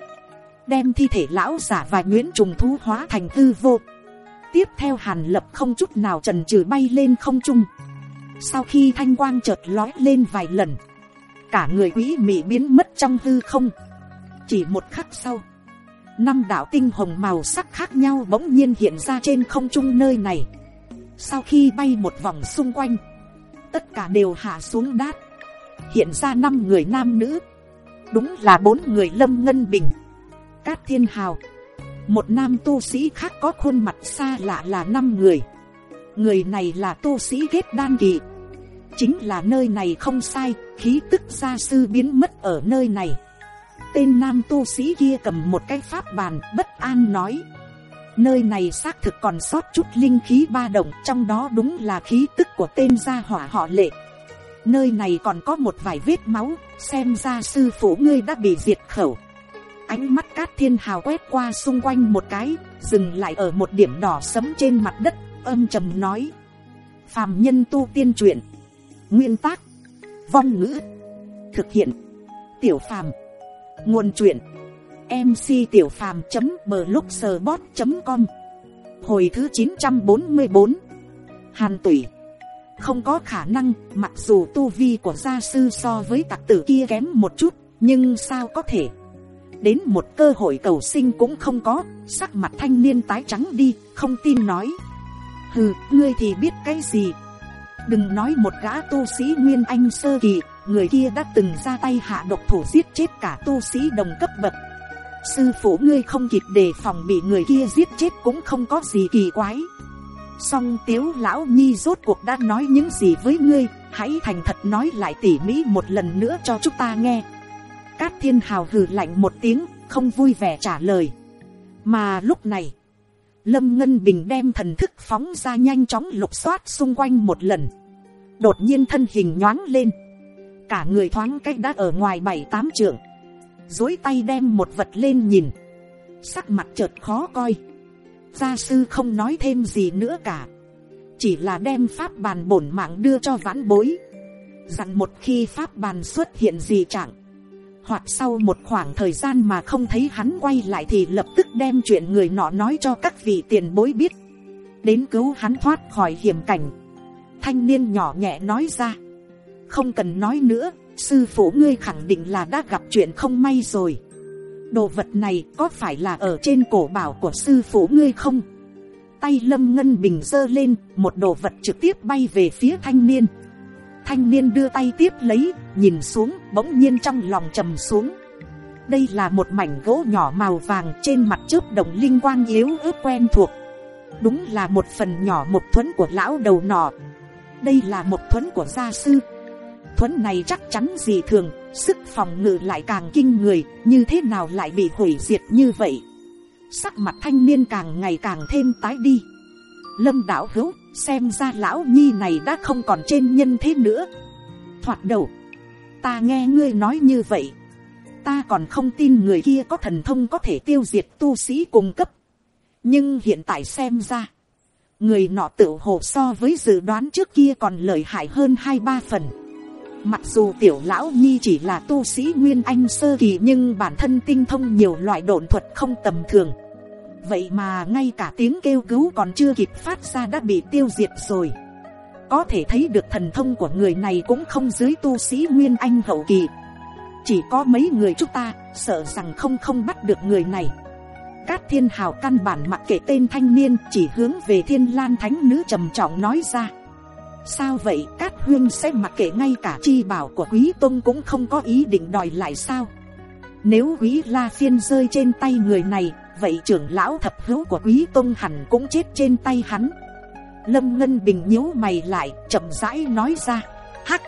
Speaker 1: Đem thi thể lão giả và nguyễn trùng thú hóa thành tư vô. Tiếp theo hàn lập không chút nào trần trừ bay lên không trung. Sau khi thanh quang chợt lói lên vài lần. Cả người quý mị biến mất trong hư không. Chỉ một khắc sau. Năm đạo tinh hồng màu sắc khác nhau bỗng nhiên hiện ra trên không trung nơi này sau khi bay một vòng xung quanh, tất cả đều hạ xuống đát. Hiện ra năm người nam nữ. Đúng là bốn người lâm ngân bình. Cát thiên hào. Một nam tu sĩ khác có khuôn mặt xa lạ là năm người. Người này là tu sĩ ghét đan kỳ. Chính là nơi này không sai, khí tức gia sư biến mất ở nơi này. Tên nam tu sĩ kia cầm một cái pháp bàn bất an nói Nơi này xác thực còn sót chút linh khí ba động Trong đó đúng là khí tức của tên gia hỏa họ lệ Nơi này còn có một vài vết máu Xem ra sư phụ ngươi đã bị diệt khẩu Ánh mắt cát thiên hào quét qua xung quanh một cái, Dừng lại ở một điểm đỏ sấm trên mặt đất, Âm trầm nói. Phàm nhân tu tiên truyện, Nguyên tác, Vong ngữ, Thực hiện, Tiểu phàm, Nguồn truyện mc tiểu phàm blogspot com. Hồi thứ chín trăm bốn mươi bốn, hàn tủy. Không có khả năng, mặc dù tu vi của gia sư so với tặc tử kia kém một chút, nhưng sao có thể? Đến một cơ hội cầu sinh cũng không có, sắc mặt thanh niên tái trắng đi, không tin nói. Hừ, ngươi thì biết cái gì? Đừng nói một gã tu sĩ nguyên anh sơ kỳ, người kia đã từng ra tay hạ độc thủ giết chết cả tu sĩ đồng cấp bậc. Sư phụ ngươi không kịp đề phòng bị người kia giết chết cũng không có gì kỳ quái. Song tiếu lão nhi rốt cuộc đã nói những gì với ngươi, hãy thành thật nói lại tỉ mỉ một lần nữa cho chúng ta nghe cát thiên hào hừ lạnh một tiếng không vui vẻ trả lời. Mà lúc này, lâm ngân bình đem thần thức phóng ra nhanh chóng lục soát xung quanh một lần, đột nhiên thân hình nhoáng lên, cả người thoáng cách đã ở ngoài bảy tám trượng, dối tay đem một vật lên nhìn, sắc mặt chợt khó coi, gia sư không nói thêm gì nữa cả, chỉ là đem pháp bàn bổn mạng đưa cho vãn bối, rằng một khi pháp bàn xuất hiện gì chẳng, hoặc sau một khoảng thời gian mà không thấy hắn quay lại thì lập tức đem chuyện người nọ nói cho các vị tiền bối biết, đến cứu hắn thoát khỏi hiểm cảnh. Thanh niên nhỏ nhẹ nói ra, không cần nói nữa, sư phụ ngươi khẳng định là đã gặp chuyện không may rồi. Đồ vật này có phải là ở trên cổ bảo của sư phụ ngươi không? Tay lâm ngân bình giơ lên, một đồ vật trực tiếp bay về phía thanh niên thanh niên đưa tay tiếp lấy, nhìn xuống, bỗng nhiên trong lòng trầm xuống. Đây là một mảnh gỗ nhỏ màu vàng trên mặt chớp đồng linh quang yếu ớt quen thuộc. Đúng là một phần nhỏ một thuẫn của lão đầu nọ. Đây là một thuẫn của gia sư. Thuẫn này chắc chắn gì thường, sức phòng ngự lại càng kinh người, như thế nào lại bị hủy diệt như vậy? Sắc mặt thanh niên càng ngày càng thêm tái đi. Lâm đạo hữu xem ra lão nhi này đã không còn trên nhân thế nữa. Thoạt đầu, ta nghe ngươi nói như vậy. Ta còn không tin người kia có thần thông có thể tiêu diệt tu sĩ cung cấp. Nhưng hiện tại xem ra, người nọ tự hồ so với dự đoán trước kia còn lợi hại hơn hai ba phần. Mặc dù tiểu lão nhi chỉ là tu sĩ nguyên anh sơ kỳ nhưng bản thân tinh thông nhiều loại độn thuật không tầm thường vậy mà ngay cả tiếng kêu cứu còn chưa kịp phát ra đã bị tiêu diệt rồi. Có thể thấy được thần thông của người này cũng không dưới tu sĩ nguyên anh hậu kỳ. Chỉ có mấy người chúng ta, sợ rằng không không bắt được người này. Cát thiên hào căn bản mặc kệ tên thanh niên, chỉ hướng về thiên lan thánh nữ trầm trọng nói ra. Sao vậy, cát huyên sẽ mặc kệ ngay cả chi bảo của quý tôn cũng không có ý định đòi lại sao? Nếu quý la phiên rơi trên tay người này vậy trưởng lão thập hữu của quý tôn hẳn cũng chết trên tay hắn. Lâm ngân bình nhíu mày lại, chậm rãi nói ra. Hắc,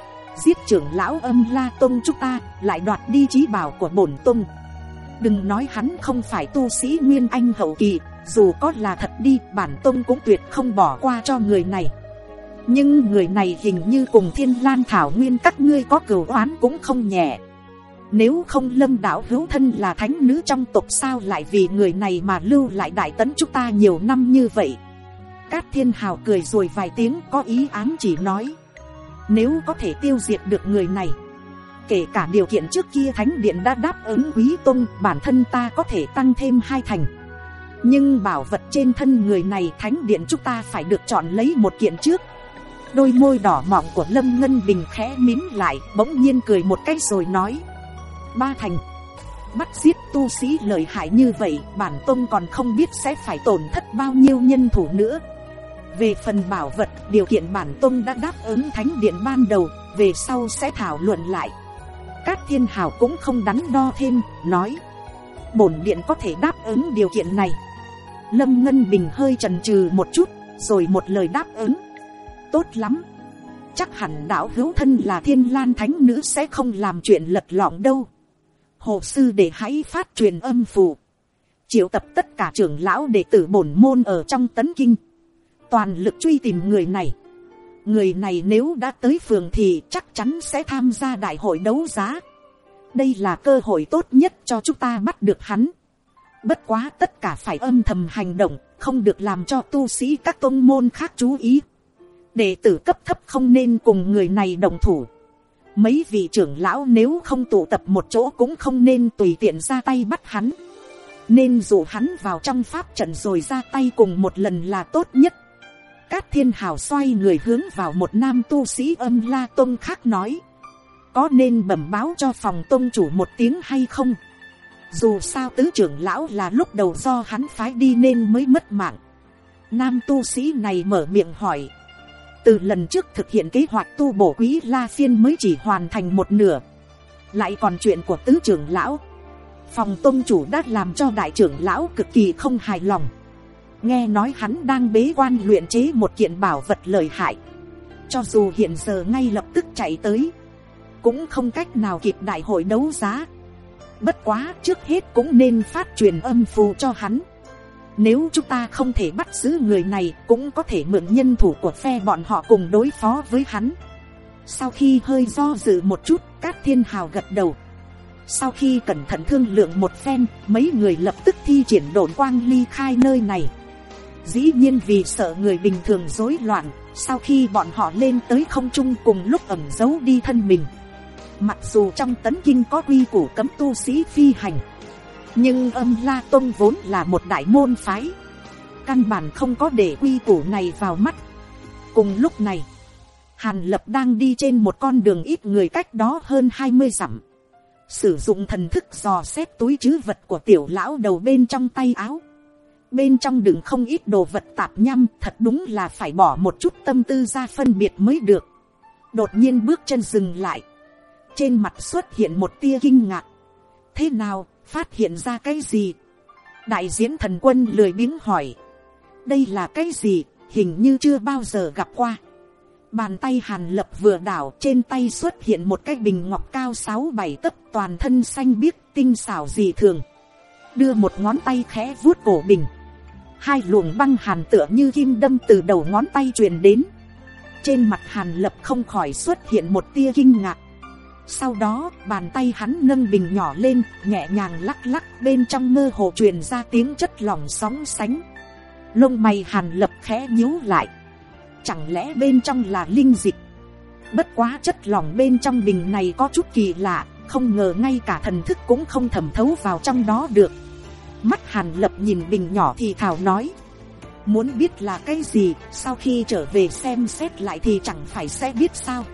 Speaker 1: giết trưởng lão âm la tôn chúng ta, lại đoạt đi trí bảo của bổn tôn đừng nói hắn không phải tu sĩ nguyên anh hậu kỳ, dù có là thật đi, bản tôn cũng tuyệt không bỏ qua cho người này. Nhưng người này hình như cùng thiên lan thảo nguyên các ngươi có cửu oán cũng không nhẹ nếu không lâm đạo hữu thân là thánh nữ trong tộc sao lại vì người này mà lưu lại đại tấn chúng ta nhiều năm như vậy. Cát thiên hào cười rồi vài tiếng có ý ám chỉ nói. Nếu có thể tiêu diệt được người này. Kể cả điều kiện trước kia thánh điện đã đáp ứng quý tôn, bản thân ta có thể tăng thêm hai thành. Nhưng bảo vật trên thân người này thánh điện chúng ta phải được chọn lấy một kiện trước đôi môi đỏ mọng của lâm ngân bình khẽ mím lại, bỗng nhiên cười một cách rồi nói ba thành. Bắt giết tu sĩ lợi hại như vậy, bản tôn còn không biết sẽ phải tổn thất bao nhiêu nhân thủ nữa. Về phần bảo vật, điều kiện bản tôn đã đáp ứng thánh điện ban đầu, về sau sẽ thảo luận lại. Các thiên hào cũng không đắn đo thêm, nói, bổn điện có thể đáp ứng điều kiện này. Lâm ngân bình hơi chần chừ một chút, rồi một lời đáp ứng, tốt lắm. Chắc hẳn đạo hữu thân là thiên lan thánh nữ sẽ không làm chuyện lật lọng đâu hồ sư để hãy phát truyền âm phù, triệu tập tất cả trưởng lão đệ tử bổn môn ở trong tấn kinh, toàn lực truy tìm người này. người này nếu đã tới phường thì chắc chắn sẽ tham gia đại hội đấu giá. đây là cơ hội tốt nhất cho chúng ta bắt được hắn. bất quá tất cả phải âm thầm hành động, không được làm cho tu sĩ các tôn môn khác chú ý. đệ tử cấp thấp không nên cùng người này đồng thủ mấy vị trưởng lão nếu không tụ tập một chỗ cũng không nên tùy tiện ra tay bắt hắn. Nên dụ hắn vào trong pháp trận rồi ra tay cùng một lần là tốt nhất. Cát thiên hào xoay người hướng vào một nam tu sĩ âm la tôn khác nói. Có nên bẩm báo cho phòng tôn chủ một tiếng hay không? Dù sao tứ trưởng lão là lúc đầu do hắn phái đi nên mới mất mạng. Nam tu sĩ này mở miệng hỏi từ lần trước thực hiện kế hoạch tu bổ quý la phiên mới chỉ hoàn thành một nửa. Lại còn chuyện của tứ trưởng lão. Phòng tôn chủ đã làm cho đại trưởng lão cực kỳ không hài lòng. Nghe nói hắn đang bế quan luyện chế một kiện bảo vật lợi hại. Cho dù hiện giờ ngay lập tức chạy tới, cũng không cách nào kịp đại hội đấu giá. Bất quá trước hết cũng nên phát truyền âm phù cho hắn. Nếu chúng ta không thể bắt giữ người này cũng có thể mượn nhân thủ của phe bọn họ cùng đối phó với hắn. Sau khi hơi do dự một chút, Cát Thiên Hào gật đầu. Sau khi cẩn thận thương lượng một phen, mấy người lập tức thi triển đồn quang ly khai nơi này. Dĩ nhiên vì sợ người bình thường rối loạn, sau khi bọn họ lên tới không trung cùng lúc ẩn giấu đi thân mình. Mặc dù trong tấn kinh có quy củ cấm tu sĩ phi hành, nhưng âm la tông vốn là một đại môn phái. Căn bản không có để quy củ này vào mắt. Cùng lúc này, Hàn Lập đang đi trên một con đường ít người cách đó hơn hai mươi dặm. Sử dụng thần thức dò xét túi chứ vật của tiểu lão đầu bên trong tay áo. Bên trong đựng không ít đồ vật tạp nhăm thật đúng là phải bỏ một chút tâm tư ra phân biệt mới được. Đột nhiên bước chân dừng lại. Trên mặt xuất hiện một tia kinh ngạc. Thế nào, phát hiện ra cái gì? Đại diễn thần quân lười biếng hỏi. Đây là cái gì, hình như chưa bao giờ gặp qua. Bàn tay hàn lập vừa đảo trên tay xuất hiện một cái bình ngọc cao sáu bảy tấc toàn thân xanh biếc tinh xảo dị thường. Đưa một ngón tay khẽ vuốt cổ bình. Hai luồng băng hàn tựa như kim đâm từ đầu ngón tay truyền đến. Trên mặt hàn lập không khỏi xuất hiện một tia kinh ngạc. Sau đó, bàn tay hắn nâng bình nhỏ lên, nhẹ nhàng lắc lắc, bên trong mơ hồ truyền ra tiếng chất lỏng sóng sánh. Lông mày hàn lập khẽ nhíu lại. Chẳng lẽ bên trong là linh dịch? Bất quá chất lỏng bên trong bình này có chút kỳ lạ, Không ngờ ngay cả thần thức cũng không thẩm thấu vào trong đó được. Mắt hàn lập nhìn bình nhỏ thì thảo nói. Muốn biết là cái gì, Sau khi trở về xem xét lại thì chẳng phải sẽ biết sao.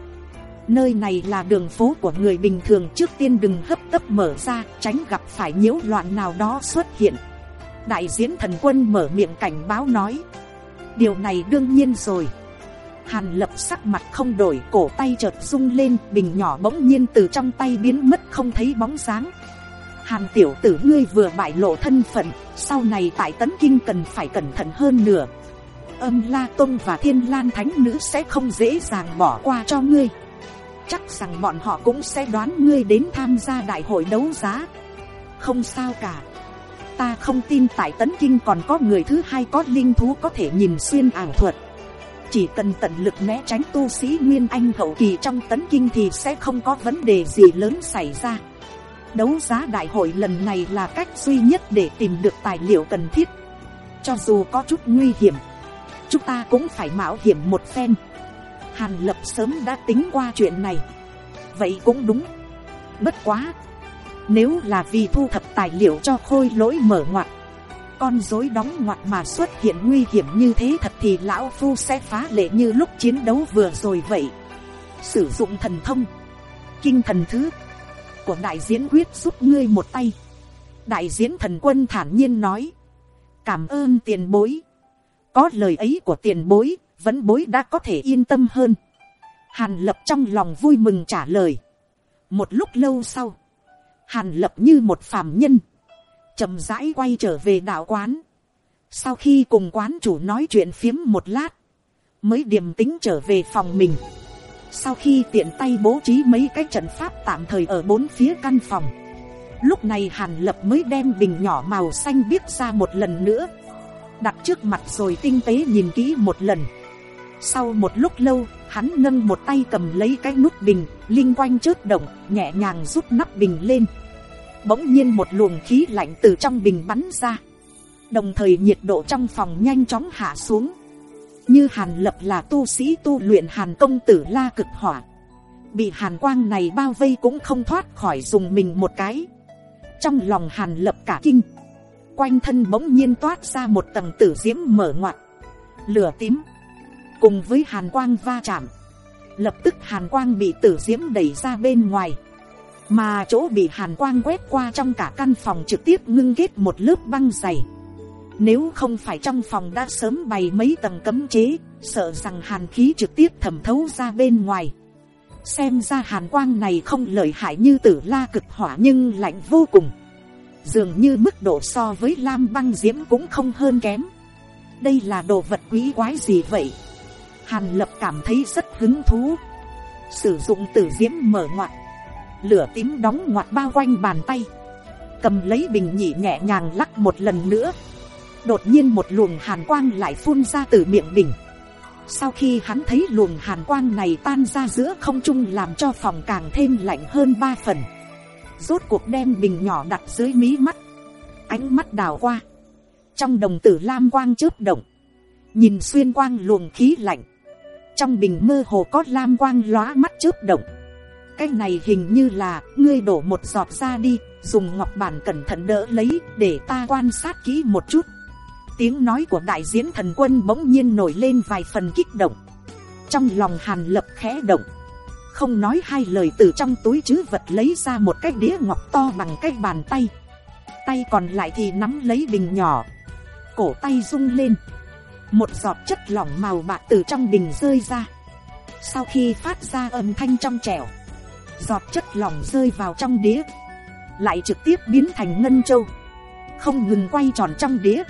Speaker 1: Nơi này là đường phố của người bình thường Trước tiên đừng hấp tấp mở ra Tránh gặp phải nhiễu loạn nào đó xuất hiện Đại diễn thần quân mở miệng cảnh báo nói Điều này đương nhiên rồi Hàn lập sắc mặt không đổi cổ tay chợt rung lên bình nhỏ bỗng nhiên từ trong tay biến mất không thấy bóng dáng. Hàn tiểu tử ngươi vừa bại lộ thân phận, sau này tại tấn kinh cần phải cẩn thận hơn nữa. Âm La Tông và Thiên Lan Thánh Nữ sẽ không dễ dàng bỏ qua cho ngươi. Chắc rằng bọn họ cũng sẽ đoán ngươi đến tham gia đại hội đấu giá. Không sao cả. Ta không tin tại tấn kinh còn có người thứ hai có linh thú có thể nhìn xuyên ảo thuật chỉ cần tận lực né tránh tu sĩ nguyên anh hậu kỳ trong tấn kinh thì sẽ không có vấn đề gì lớn xảy ra đấu giá đại hội lần này là cách duy nhất để tìm được tài liệu cần thiết cho dù có chút nguy hiểm, chúng ta cũng phải mạo hiểm một phen hàn lập sớm đã tính qua chuyện này vậy cũng đúng bất quá nếu là vì thu thập tài liệu cho khôi lỗi mở ngoặt con dối đóng ngoặt mà xuất hiện nguy hiểm như thế thật thì lão phu sẽ phá lệ như lúc chiến đấu vừa rồi vậy. Sử dụng thần thông, kinh thần thứ của đại diễn quyết giúp ngươi một tay. Đại diễn thần quân thản nhiên nói. Cảm ơn tiền bối. Có lời ấy của tiền bối, vẫn bối đã có thể yên tâm hơn. Hàn lập trong lòng vui mừng trả lời. Một lúc lâu sau, hàn lập như một phàm nhân chậm rãi quay trở về đạo quán. Sau khi cùng quán chủ nói chuyện phiếm một lát, mới điềm tính trở về phòng mình. Sau khi tiện tay bố trí mấy cái trận pháp tạm thời ở bốn phía căn phòng. Lúc này Hàn Lập mới đem bình nhỏ màu xanh biết ra một lần nữa. Đặt trước mặt rồi tinh tế nhìn kỹ một lần. Sau một lúc lâu, hắn nâng một tay cầm lấy cái nút bình, linh quanh chớp động, nhẹ nhàng rút nắp bình lên. Bỗng nhiên một luồng khí lạnh từ trong bình bắn ra, đồng thời nhiệt độ trong phòng nhanh chóng hạ xuống, như hàn lập là tu sĩ tu luyện hàn công tử la cực hỏa, bị hàn quang này bao vây cũng không thoát khỏi dùng mình một cái, trong lòng hàn lập cả kinh, quanh thân bỗng nhiên toát ra một tầng tử diễm mở ngoặt, lửa tím, cùng với hàn quang va chạm, lập tức hàn quang bị tử diễm đẩy ra bên ngoài, mà chỗ bị hàn quang quét qua trong cả căn phòng trực tiếp ngưng kết một lớp băng dày. Nếu không phải trong phòng đã sớm bày mấy tầng cấm chế, sợ rằng hàn khí trực tiếp thẩm thấu ra bên ngoài. Xem ra hàn quang này không lợi hại như tử la cực hỏa nhưng lạnh vô cùng. Dường như mức độ so với lam băng diễm cũng không hơn kém. Đây là đồ vật quý quái gì vậy? Hàn lập cảm thấy rất hứng thú. Sử dụng tử diễm mở ngoặt. Lửa tím đóng ngoặt bao quanh bàn tay, cầm lấy bình nhị nhẹ nhàng lắc một lần nữa, đột nhiên một luồng hàn quang lại phun ra từ miệng bình sau khi hắn thấy luồng hàn quang này tan ra giữa không trung làm cho phòng càng thêm lạnh hơn ba phần. Rốt cuộc đem bình nhỏ đặt dưới mí mắt. Ánh mắt đào qua. Trong đồng tử lam quang chớp động. Nhìn xuyên quang luồng khí lạnh trong bình mơ hồ có lam quang lóa mắt chớp động. Cái này hình như là, ngươi đổ một giọt ra đi, dùng ngọc bản cẩn thận đỡ lấy, để ta quan sát kỹ một chút. Tiếng nói của đại diễn thần quân bỗng nhiên nổi lên vài phần kích động. Trong lòng hàn lập khẽ động. Không nói hai lời từ trong túi chứ vật lấy ra một cái đĩa ngọc to bằng cái bàn tay. Tay còn lại thì nắm lấy bình nhỏ. Cổ tay rung lên một giọt chất lỏng màu bạc từ trong bình rơi ra. Sau khi phát ra âm thanh trong trẻo, giọt chất lỏng rơi vào trong đĩa, lại trực tiếp biến thành ngân châu. Không ngừng quay tròn trong đĩa.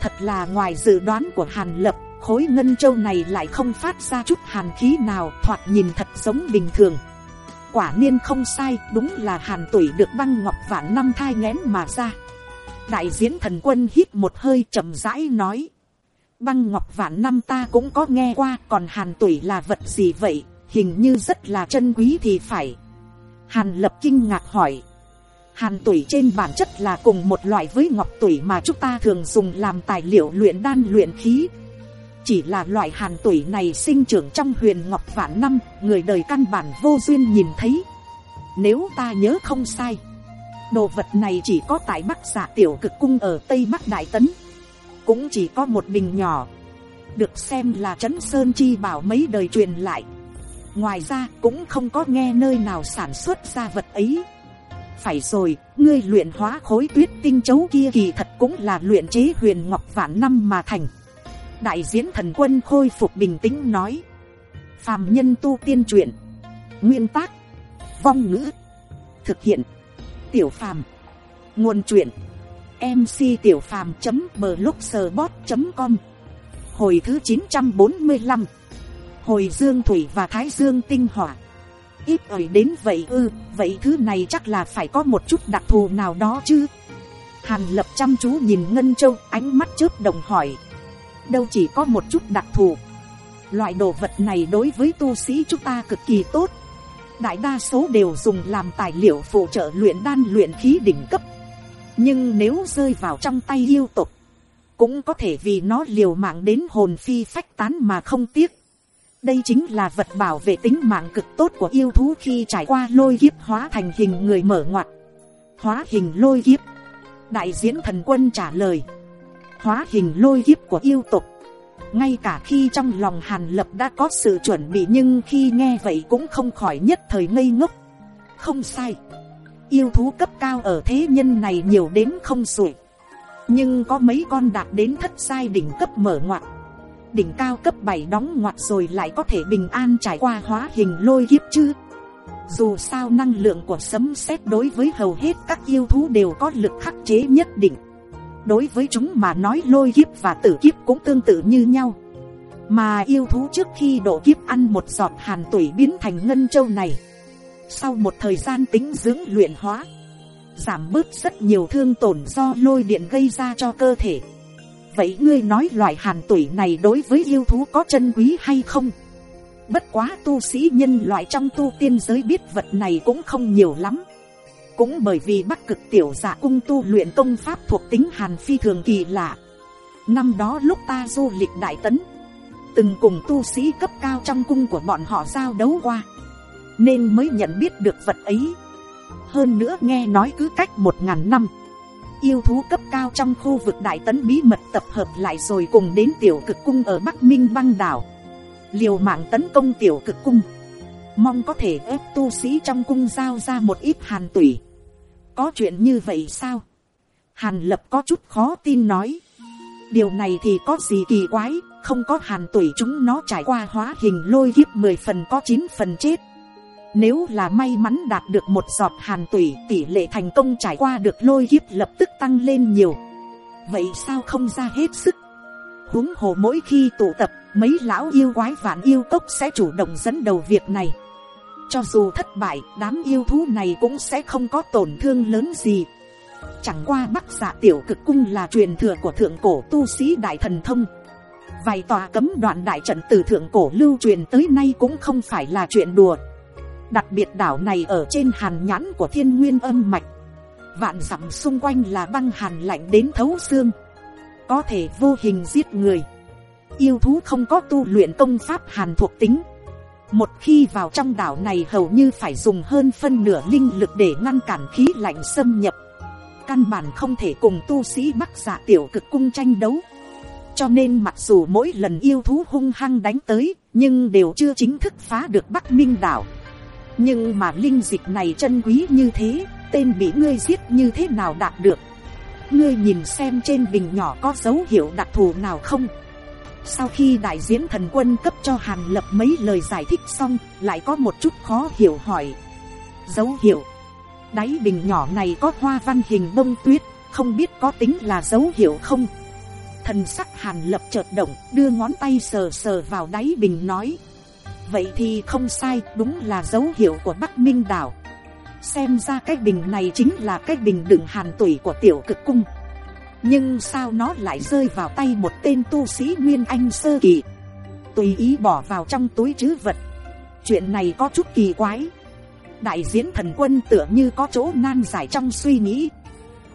Speaker 1: Thật là ngoài dự đoán của hàn lập, khối ngân châu này lại không phát ra chút hàn khí nào thoạt nhìn thật giống bình thường. Quả nhiên không sai, đúng là hàn tuổi được băng ngọc vạn năm thai ngén mà ra. Đại diễn thần quân hít một hơi chậm rãi nói băng ngọc vạn năm ta cũng có nghe qua, còn hàn tuổi là vật gì vậy? Hình như rất là chân quý thì phải. Hàn lập kinh ngạc hỏi. Hàn tuổi trên bản chất là cùng một loại với ngọc tuổi mà chúng ta thường dùng làm tài liệu luyện đan luyện khí. Chỉ là loại hàn tuổi này sinh trưởng trong huyền ngọc vạn năm, người đời căn bản vô duyên nhìn thấy. Nếu ta nhớ không sai, đồ vật này chỉ có tại bắc giả tiểu cực cung ở tây bắc đại tấn cũng chỉ có một bình nhỏ. Được xem là trấn sơn chi bảo mấy đời truyền lại. Ngoài ra cũng không có nghe nơi nào sản xuất ra vật ấy. Phải rồi, ngươi luyện hóa khối tuyết tinh chấu kia kỳ thật cũng là luyện chế huyền ngọc vạn năm mà thành. Đại diễn thần quân khôi phục bình tĩnh nói. Phàm nhân tu tiên truyện. Nguyên tác. Vong ngữ. Thực hiện. Tiểu phàm. Nguồn truyện mc tiểu phàm blogspot com. Hồi thứ chín trăm bốn mươi năm hồi dương thủy và thái dương tinh hỏa. Ít ỏi đến vậy ư, vậy thứ này chắc là phải có một chút đặc thù nào đó chứ? Hàn lập chăm chú nhìn ngân châu, ánh mắt chớp đồng hỏi. Đâu chỉ có một chút đặc thù. Loại đồ vật này đối với tu sĩ chúng ta cực kỳ tốt. Đại đa số đều dùng làm tài liệu phụ trợ luyện đan luyện khí đỉnh cấp nhưng nếu rơi vào trong tay yêu tục, cũng có thể vì nó liều mạng đến hồn phi phách tán mà không tiếc. Đây chính là vật bảo vệ tính mạng cực tốt của yêu thú khi trải qua lôi kiếp hóa thành hình người mở ngoặt. Hóa hình lôi kiếp. Đại diễn thần quân trả lời. Hóa hình lôi kiếp của yêu tục. Ngay cả khi trong lòng hàn lập đã có sự chuẩn bị nhưng khi nghe vậy cũng không khỏi nhất thời ngây ngốc. Không sai yêu thú cấp cao ở thế nhân này nhiều đến không sủi nhưng có mấy con đạt đến thất sai đỉnh cấp mở ngoặt. Đỉnh cao cấp bảy đóng ngoặt rồi lại có thể bình an trải qua hóa hình lôi kiếp chứ? Dù sao năng lượng của sấm sét đối với hầu hết các yêu thú đều có lực khắc chế nhất định. Đối với chúng mà nói lôi kiếp và tử kiếp cũng tương tự như nhau. Mà yêu thú trước khi độ kiếp ăn một giọt hàn tuổi biến thành ngân châu này sau một thời gian tính dưỡng luyện hóa, giảm bớt rất nhiều thương tổn do lôi điện gây ra cho cơ thể. Vậy ngươi nói loại hàn tuổi này đối với yêu thú có chân quý hay không? Bất quá tu sĩ nhân loại trong tu tiên giới biết vật này cũng không nhiều lắm. Cũng bởi vì bắc cực tiểu giả cung tu luyện công pháp thuộc tính hàn phi thường kỳ lạ. Năm đó lúc ta du lịch đại tấn, từng cùng tu sĩ cấp cao trong cung của bọn họ giao đấu qua nên mới nhận biết được vật ấy. Hơn nữa nghe nói cứ cách một ngàn năm, yêu thú cấp cao trong khu vực đại tấn bí mật tập hợp lại rồi cùng đến tiểu cực cung ở bắc minh băng đảo. Liều mạng tấn công tiểu cực cung, mong có thể ép tu sĩ trong cung giao ra một ít hàn tủy. Có chuyện như vậy sao? Hàn lập có chút khó tin nói. Điều này thì có gì kỳ quái, không có hàn tủy chúng nó trải qua hóa hình lôi kiếp mười phần có chín phần chết nếu là may mắn đạt được một giọt hàn tủy tỷ lệ thành công trải qua được lôi kiếp lập tức tăng lên nhiều. Vậy sao không ra hết sức? huống hồ mỗi khi tụ tập, mấy lão yêu quái vạn yêu cốc sẽ chủ động dẫn đầu việc này. Cho dù thất bại, đám yêu thú này cũng sẽ không có tổn thương lớn gì. Chẳng qua bắc giả tiểu cực cung là truyền thừa của thượng cổ tu sĩ đại thần thông Vài tòa cấm đoạn đại trận từ thượng cổ lưu truyền tới nay cũng không phải là chuyện đùa Đặc biệt đảo này ở trên hàn nhãn của thiên nguyên âm mạch. Vạn dặm xung quanh là băng hàn lạnh đến thấu xương. Có thể vô hình giết người. Yêu thú không có tu luyện công pháp hàn thuộc tính. Một khi vào trong đảo này hầu như phải dùng hơn phân nửa linh lực để ngăn cản khí lạnh xâm nhập. Căn bản không thể cùng tu sĩ bắc giả tiểu cực cung tranh đấu. Cho nên mặc dù mỗi lần yêu thú hung hăng đánh tới, nhưng đều chưa chính thức phá được bắc minh đảo nhưng mà linh dịch này chân quý như thế, tên bị ngươi giết như thế nào đạt được? Ngươi nhìn xem trên bình nhỏ có dấu hiệu đặc thù nào không? Sau khi đại diễn thần quân cấp cho hàn lập mấy lời giải thích xong, lại có một chút khó hiểu hỏi. Dấu hiệu. Đáy bình nhỏ này có hoa văn hình bông tuyết, không biết có tính là dấu hiệu không? Thần sắc hàn lập chợt động, đưa ngón tay sờ sờ vào đáy bình nói vậy thì không sai, đúng là dấu hiệu của bắc minh đảo. Xem ra cái bình này chính là cái bình đựng hàn tuổi của tiểu cực cung. Nhưng sao nó lại rơi vào tay một tên tu sĩ nguyên anh sơ kỳ? Tùy ý bỏ vào trong túi chứ vật. Chuyện này có chút kỳ quái. Đại diễn thần quân tựa như có chỗ nan giải trong suy nghĩ.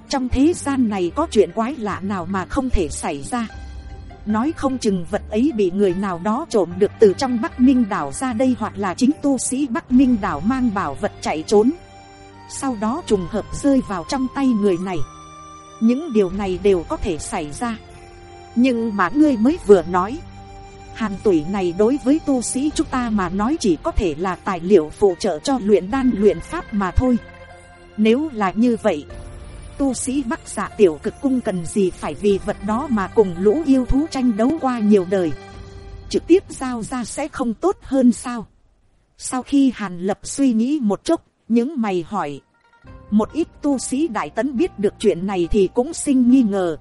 Speaker 1: Trong thế gian này có chuyện quái lạ nào mà không thể xảy ra? Nói không chừng vật ấy bị người nào đó trộm được từ trong bắc minh đảo ra đây hoặc là chính tu sĩ bắc minh đảo mang bảo vật chạy trốn. Sau đó trùng hợp rơi vào trong tay người này. Những điều này đều có thể xảy ra. Nhưng mà ngươi mới vừa nói, hàn tuổi này đối với tu sĩ chúng ta mà nói chỉ có thể là tài liệu phụ trợ cho luyện đan luyện pháp mà thôi. Nếu là như vậy tu sĩ bắc giả tiểu cực cung cần gì phải vì vật đó mà cùng lũ yêu thú tranh đấu qua nhiều đời? Trực tiếp giao ra sẽ không tốt hơn sao? Sau khi hàn lập suy nghĩ một chút những mày hỏi. Một ít tu sĩ đại tấn biết được chuyện này thì cũng sinh nghi ngờ.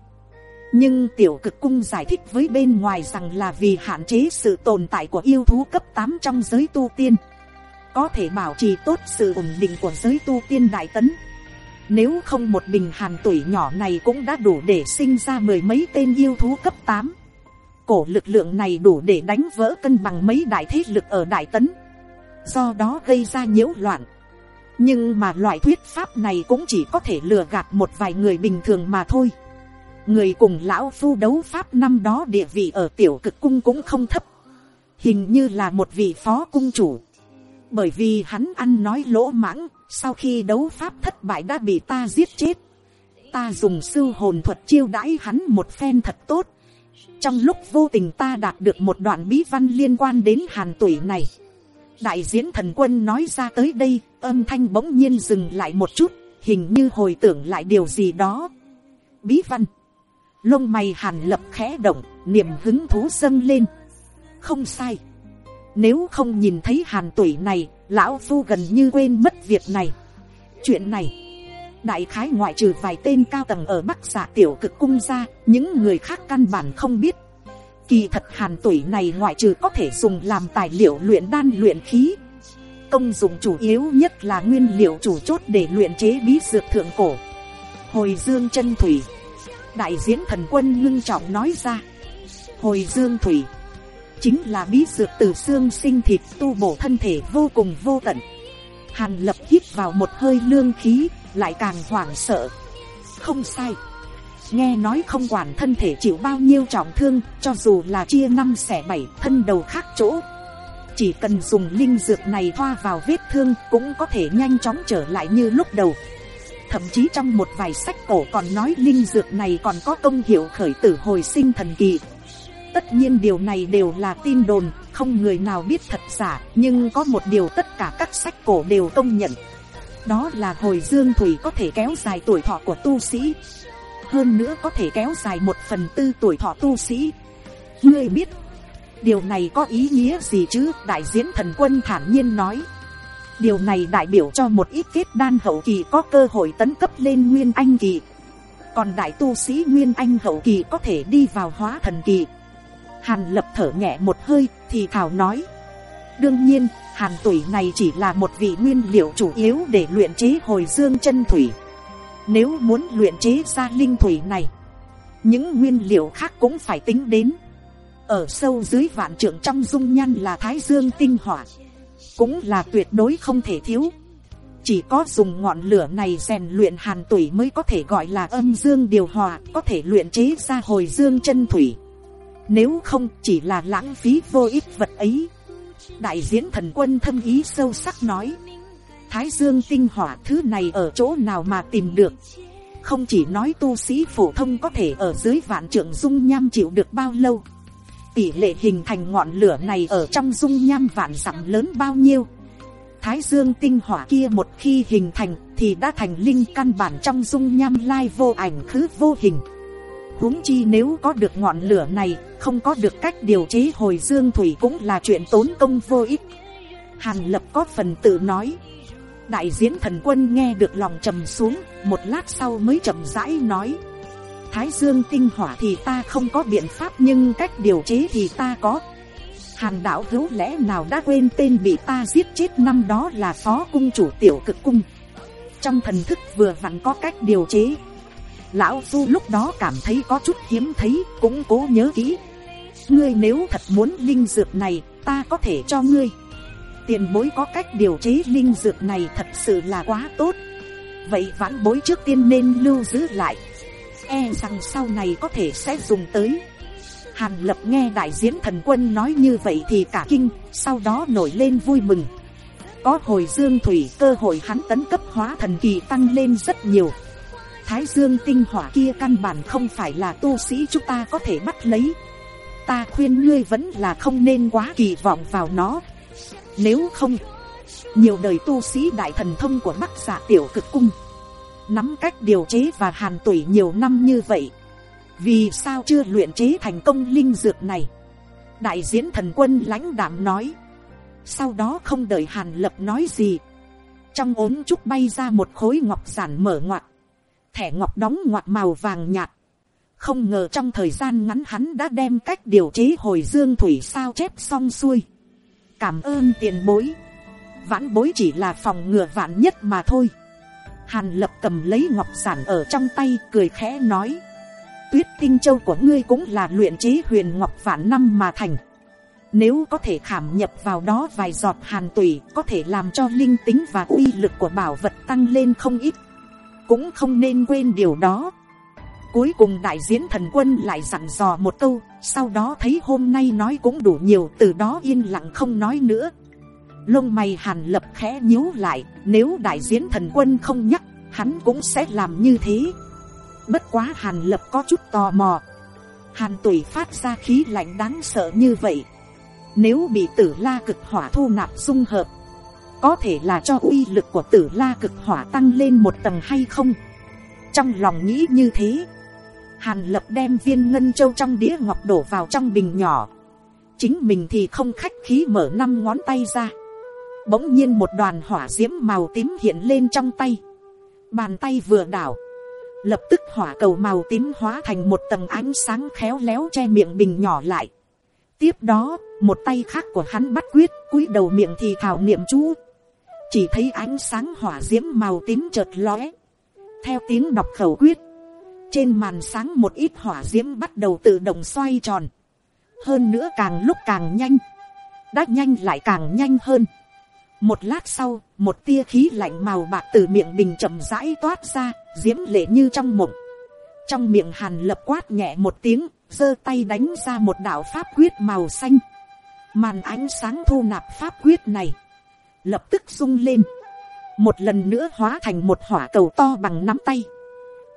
Speaker 1: Nhưng tiểu cực cung giải thích với bên ngoài rằng là vì hạn chế sự tồn tại của yêu thú cấp tám trong giới tu tiên. Có thể bảo trì tốt sự ổn định của giới tu tiên đại tấn nếu không một bình hàn tuổi nhỏ này cũng đã đủ để sinh ra mười mấy tên yêu thú cấp tám. Cổ lực lượng này đủ để đánh vỡ cân bằng mấy đại thế lực ở đại tấn. Do đó gây ra nhiễu loạn. Nhưng mà loại thuyết pháp này cũng chỉ có thể lừa gạt một vài người bình thường mà thôi. Người cùng lão phu đấu pháp năm đó địa vị ở tiểu cực cung cũng không thấp. Hình như là một vị phó cung chủ bởi vì hắn ăn nói lỗ mãng, sau khi đấu pháp thất bại đã bị ta giết chết. Ta dùng sư hồn thuật chiêu đãi hắn một phen thật tốt. Trong lúc vô tình ta đạt được một đoạn bí văn liên quan đến hàn tuổi này. Đại diễn thần quân nói ra tới đây, âm thanh bỗng nhiên dừng lại một chút, hình như hồi tưởng lại điều gì đó. Bí văn. Lông mày hàn lập khẽ động, niềm hứng thú dâng lên. Không sai nếu không nhìn thấy hàn tuổi này, lão phu gần như quên mất việc này. Chuyện này, đại khái ngoại trừ vài tên cao tầng ở bắc giả tiểu cực cung ra, những người khác căn bản không biết. Kỳ thật hàn tuổi này ngoại trừ có thể dùng làm tài liệu luyện đan luyện khí. Công dụng chủ yếu nhất là nguyên liệu chủ chốt để luyện chế bí dược thượng cổ. Hồi dương chân thủy, đại diễn thần quân ngưng trọng nói ra. Hồi dương thủy chính là bí dược từ xương sinh thịt tu bổ thân thể vô cùng vô tận. Hàn lập hít vào một hơi lương khí, lại càng hoảng sợ. Không sai. Nghe nói không quản thân thể chịu bao nhiêu trọng thương, cho dù là chia năm xẻ bảy thân đầu khác chỗ. Chỉ cần dùng linh dược này thoa vào vết thương cũng có thể nhanh chóng trở lại như lúc đầu. Thậm chí trong một vài sách cổ còn nói linh dược này còn có công hiệu khởi tử hồi sinh thần kỳ tất nhiên điều này đều là tin đồn, không người nào biết thật giả, nhưng có một điều tất cả các sách cổ đều công nhận. Đó là hồi dương thủy có thể kéo dài tuổi thọ của tu sĩ. Hơn nữa có thể kéo dài một phần tư tuổi thọ tu sĩ. Ngươi biết, điều này có ý nghĩa gì chứ? Đại diễn thần quân thản nhiên nói. Điều này đại biểu cho một ít kết đan hậu kỳ có cơ hội tấn cấp lên nguyên anh kỳ. Còn đại tu sĩ nguyên anh hậu kỳ có thể đi vào hóa thần kỳ. Hàn lập thở nhẹ một hơi, thì thảo nói. Đương nhiên, hàn tuổi này chỉ là một vị nguyên liệu chủ yếu để luyện chế hồi dương chân thủy. Nếu muốn luyện chế ra linh thủy này, những nguyên liệu khác cũng phải tính đến. Ở sâu dưới vạn trượng trong dung nhan là thái dương tinh hỏa, cũng là tuyệt đối không thể thiếu. Chỉ có dùng ngọn lửa này rèn luyện hàn tủy mới có thể gọi là âm dương điều hòa, có thể luyện chế ra hồi dương chân thủy. Nếu không chỉ là lãng phí vô ích vật ấy. Đại diễn thần quân thâm ý sâu sắc nói. Thái dương tinh hỏa thứ này ở chỗ nào mà tìm được. Không chỉ nói tu sĩ phổ thông có thể ở dưới vạn trượng dung nham chịu được bao lâu. Tỷ lệ hình thành ngọn lửa này ở trong dung nham vạn dặm lớn bao nhiêu. Thái dương tinh hỏa kia một khi hình thành thì đã thành linh căn bản trong dung nham lai vô ảnh khứ vô hình huống chi nếu có được ngọn lửa này, không có được cách điều chế hồi dương thủy cũng là chuyện tốn công vô ích. Hàn lập có phần tự nói. Đại diễn thần quân nghe được lòng trầm xuống, một lát sau mới chậm rãi nói. Thái dương tinh hỏa thì ta không có biện pháp nhưng cách điều chế thì ta có. Hàn đạo hữu lẽ nào đã quên tên bị ta giết chết năm đó là phó cung chủ tiểu cực cung? Trong thần thức vừa vặn có cách điều chế lão phu lúc đó cảm thấy có chút hiếm thấy, cũng cố nhớ kỹ. Ngươi nếu thật muốn linh dược này, ta có thể cho ngươi. Tiền bối có cách điều chế linh dược này thật sự là quá tốt. Vậy vãn bối trước tiên nên lưu giữ lại. E rằng sau này có thể sẽ dùng tới. Hàn lập nghe đại diễn thần quân nói như vậy thì cả kinh, sau đó nổi lên vui mừng. Có hồi dương thủy, cơ hội hắn tấn cấp hóa thần kỳ tăng lên rất nhiều thái dương tinh hỏa kia căn bản không phải là tu sĩ chúng ta có thể bắt lấy. Ta khuyên ngươi vẫn là không nên quá kỳ vọng vào nó. Nếu không, nhiều đời tu sĩ đại thần thông của bắc giả tiểu cực cung. Nắm cách điều chế và hàn tuổi nhiều năm như vậy. Vì sao chưa luyện chế thành công linh dược này? Đại diễn thần quân lãnh đảm nói. Sau đó không đợi hàn lập nói gì. Trong ốm trúc bay ra một khối ngọc giản mở ngoặt thẻ ngọc đóng ngoặt màu vàng nhạt. Không ngờ trong thời gian ngắn hắn đã đem cách điều chế hồi dương thủy sao chép xong xuôi. Cảm ơn tiền bối. Vãn bối chỉ là phòng ngừa vạn nhất mà thôi. Hàn lập cầm lấy ngọc sản ở trong tay cười khẽ nói. Tuyết tinh châu của ngươi cũng là luyện chế huyền ngọc vạn năm mà thành. Nếu có thể khảm nhập vào đó vài giọt hàn tùy, có thể làm cho linh tính và uy lực của bảo vật tăng lên không ít cũng không nên quên điều đó. Cuối cùng đại diễn thần quân lại dặn dò một câu, sau đó thấy hôm nay nói cũng đủ nhiều, từ đó yên lặng không nói nữa. Lông mày hàn lập khẽ nhíu lại, nếu đại diễn thần quân không nhắc, hắn cũng sẽ làm như thế. Bất quá hàn lập có chút tò mò. Hàn tuổi phát ra khí lạnh đáng sợ như vậy. Nếu bị tử la cực hỏa thu nạp dung hợp, có thể là cho uy lực của tử la cực hỏa tăng lên một tầng hay không? Trong lòng nghĩ như thế, hàn lập đem viên ngân châu trong đĩa ngọc đổ vào trong bình nhỏ. Chính mình thì không khách khí mở năm ngón tay ra. Bỗng nhiên một đoàn hỏa d i ễ m màu tím hiện lên trong tay. Bàn tay vừa đảo, lập tức hỏa cầu màu tím hóa thành một tầng ánh sáng khéo léo che miệng bình nhỏ lại. Tiếp đó, một tay khác của hắn bắt quyết, cúi đầu miệng thì thảo niệm chú chỉ thấy ánh sáng hỏa diễm màu tím chợt lóe, theo tiếng đọc khẩu quyết, trên màn sáng một ít hỏa diễm bắt đầu tự động xoay tròn, hơn nữa càng lúc càng nhanh, đã nhanh lại càng nhanh hơn. một lát sau, một tia khí lạnh màu bạc từ miệng bình chậm rãi toát ra, diễm lệ như trong mộng. trong miệng hàn lập quát nhẹ một tiếng, giơ tay đánh ra một đạo pháp quyết màu xanh. màn ánh sáng thu nạp pháp quyết này, lập tức rung lên, một lần nữa hóa thành một hỏa cầu to bằng nắm tay,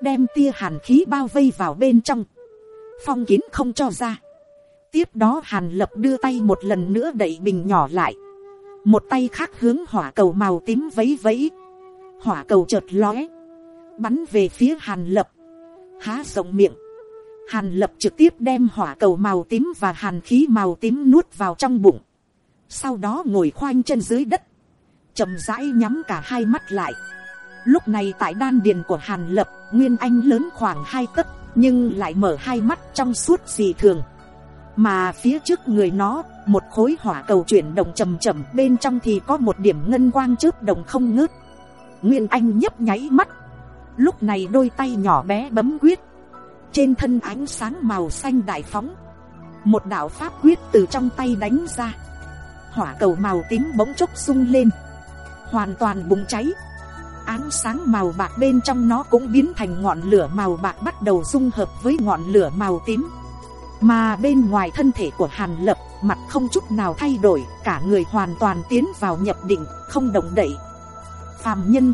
Speaker 1: đem tia hàn khí bao vây vào bên trong, phong kín không cho ra. tiếp đó hàn lập đưa tay một lần nữa đẩy bình nhỏ lại, một tay khác hướng hỏa cầu màu tím vấy vấy, hỏa cầu chợt lóe, bắn về phía hàn lập, há rộng miệng, hàn lập trực tiếp đem hỏa cầu màu tím và hàn khí màu tím nuốt vào trong bụng, sau đó ngồi khoanh chân dưới đất, chậm rãi nhắm cả hai mắt lại. Lúc này tại đan điền của Hàn Lập, Nguyên Anh lớn khoảng hai tấc, nhưng lại mở hai mắt trong suốt gì thường. Mà phía trước người nó, một khối hỏa cầu chuyển động chậm chậm bên trong thì có một điểm ngân quang trước đồng không ngớt. Nguyên Anh nhấp nháy mắt, lúc này đôi tay nhỏ bé bấm quyết, trên thân ánh sáng màu xanh đại phóng, một đạo pháp quyết từ trong tay đánh ra, hỏa cầu màu tím bỗng chốc sung lên, hoàn toàn bùng cháy, ánh sáng màu bạc bên trong nó cũng biến thành ngọn lửa màu bạc bắt đầu dung hợp với ngọn lửa màu tím, mà bên ngoài thân thể của hàn lập mặt không chút nào thay đổi cả người hoàn toàn tiến vào nhập định không động đậy. Phàm nhân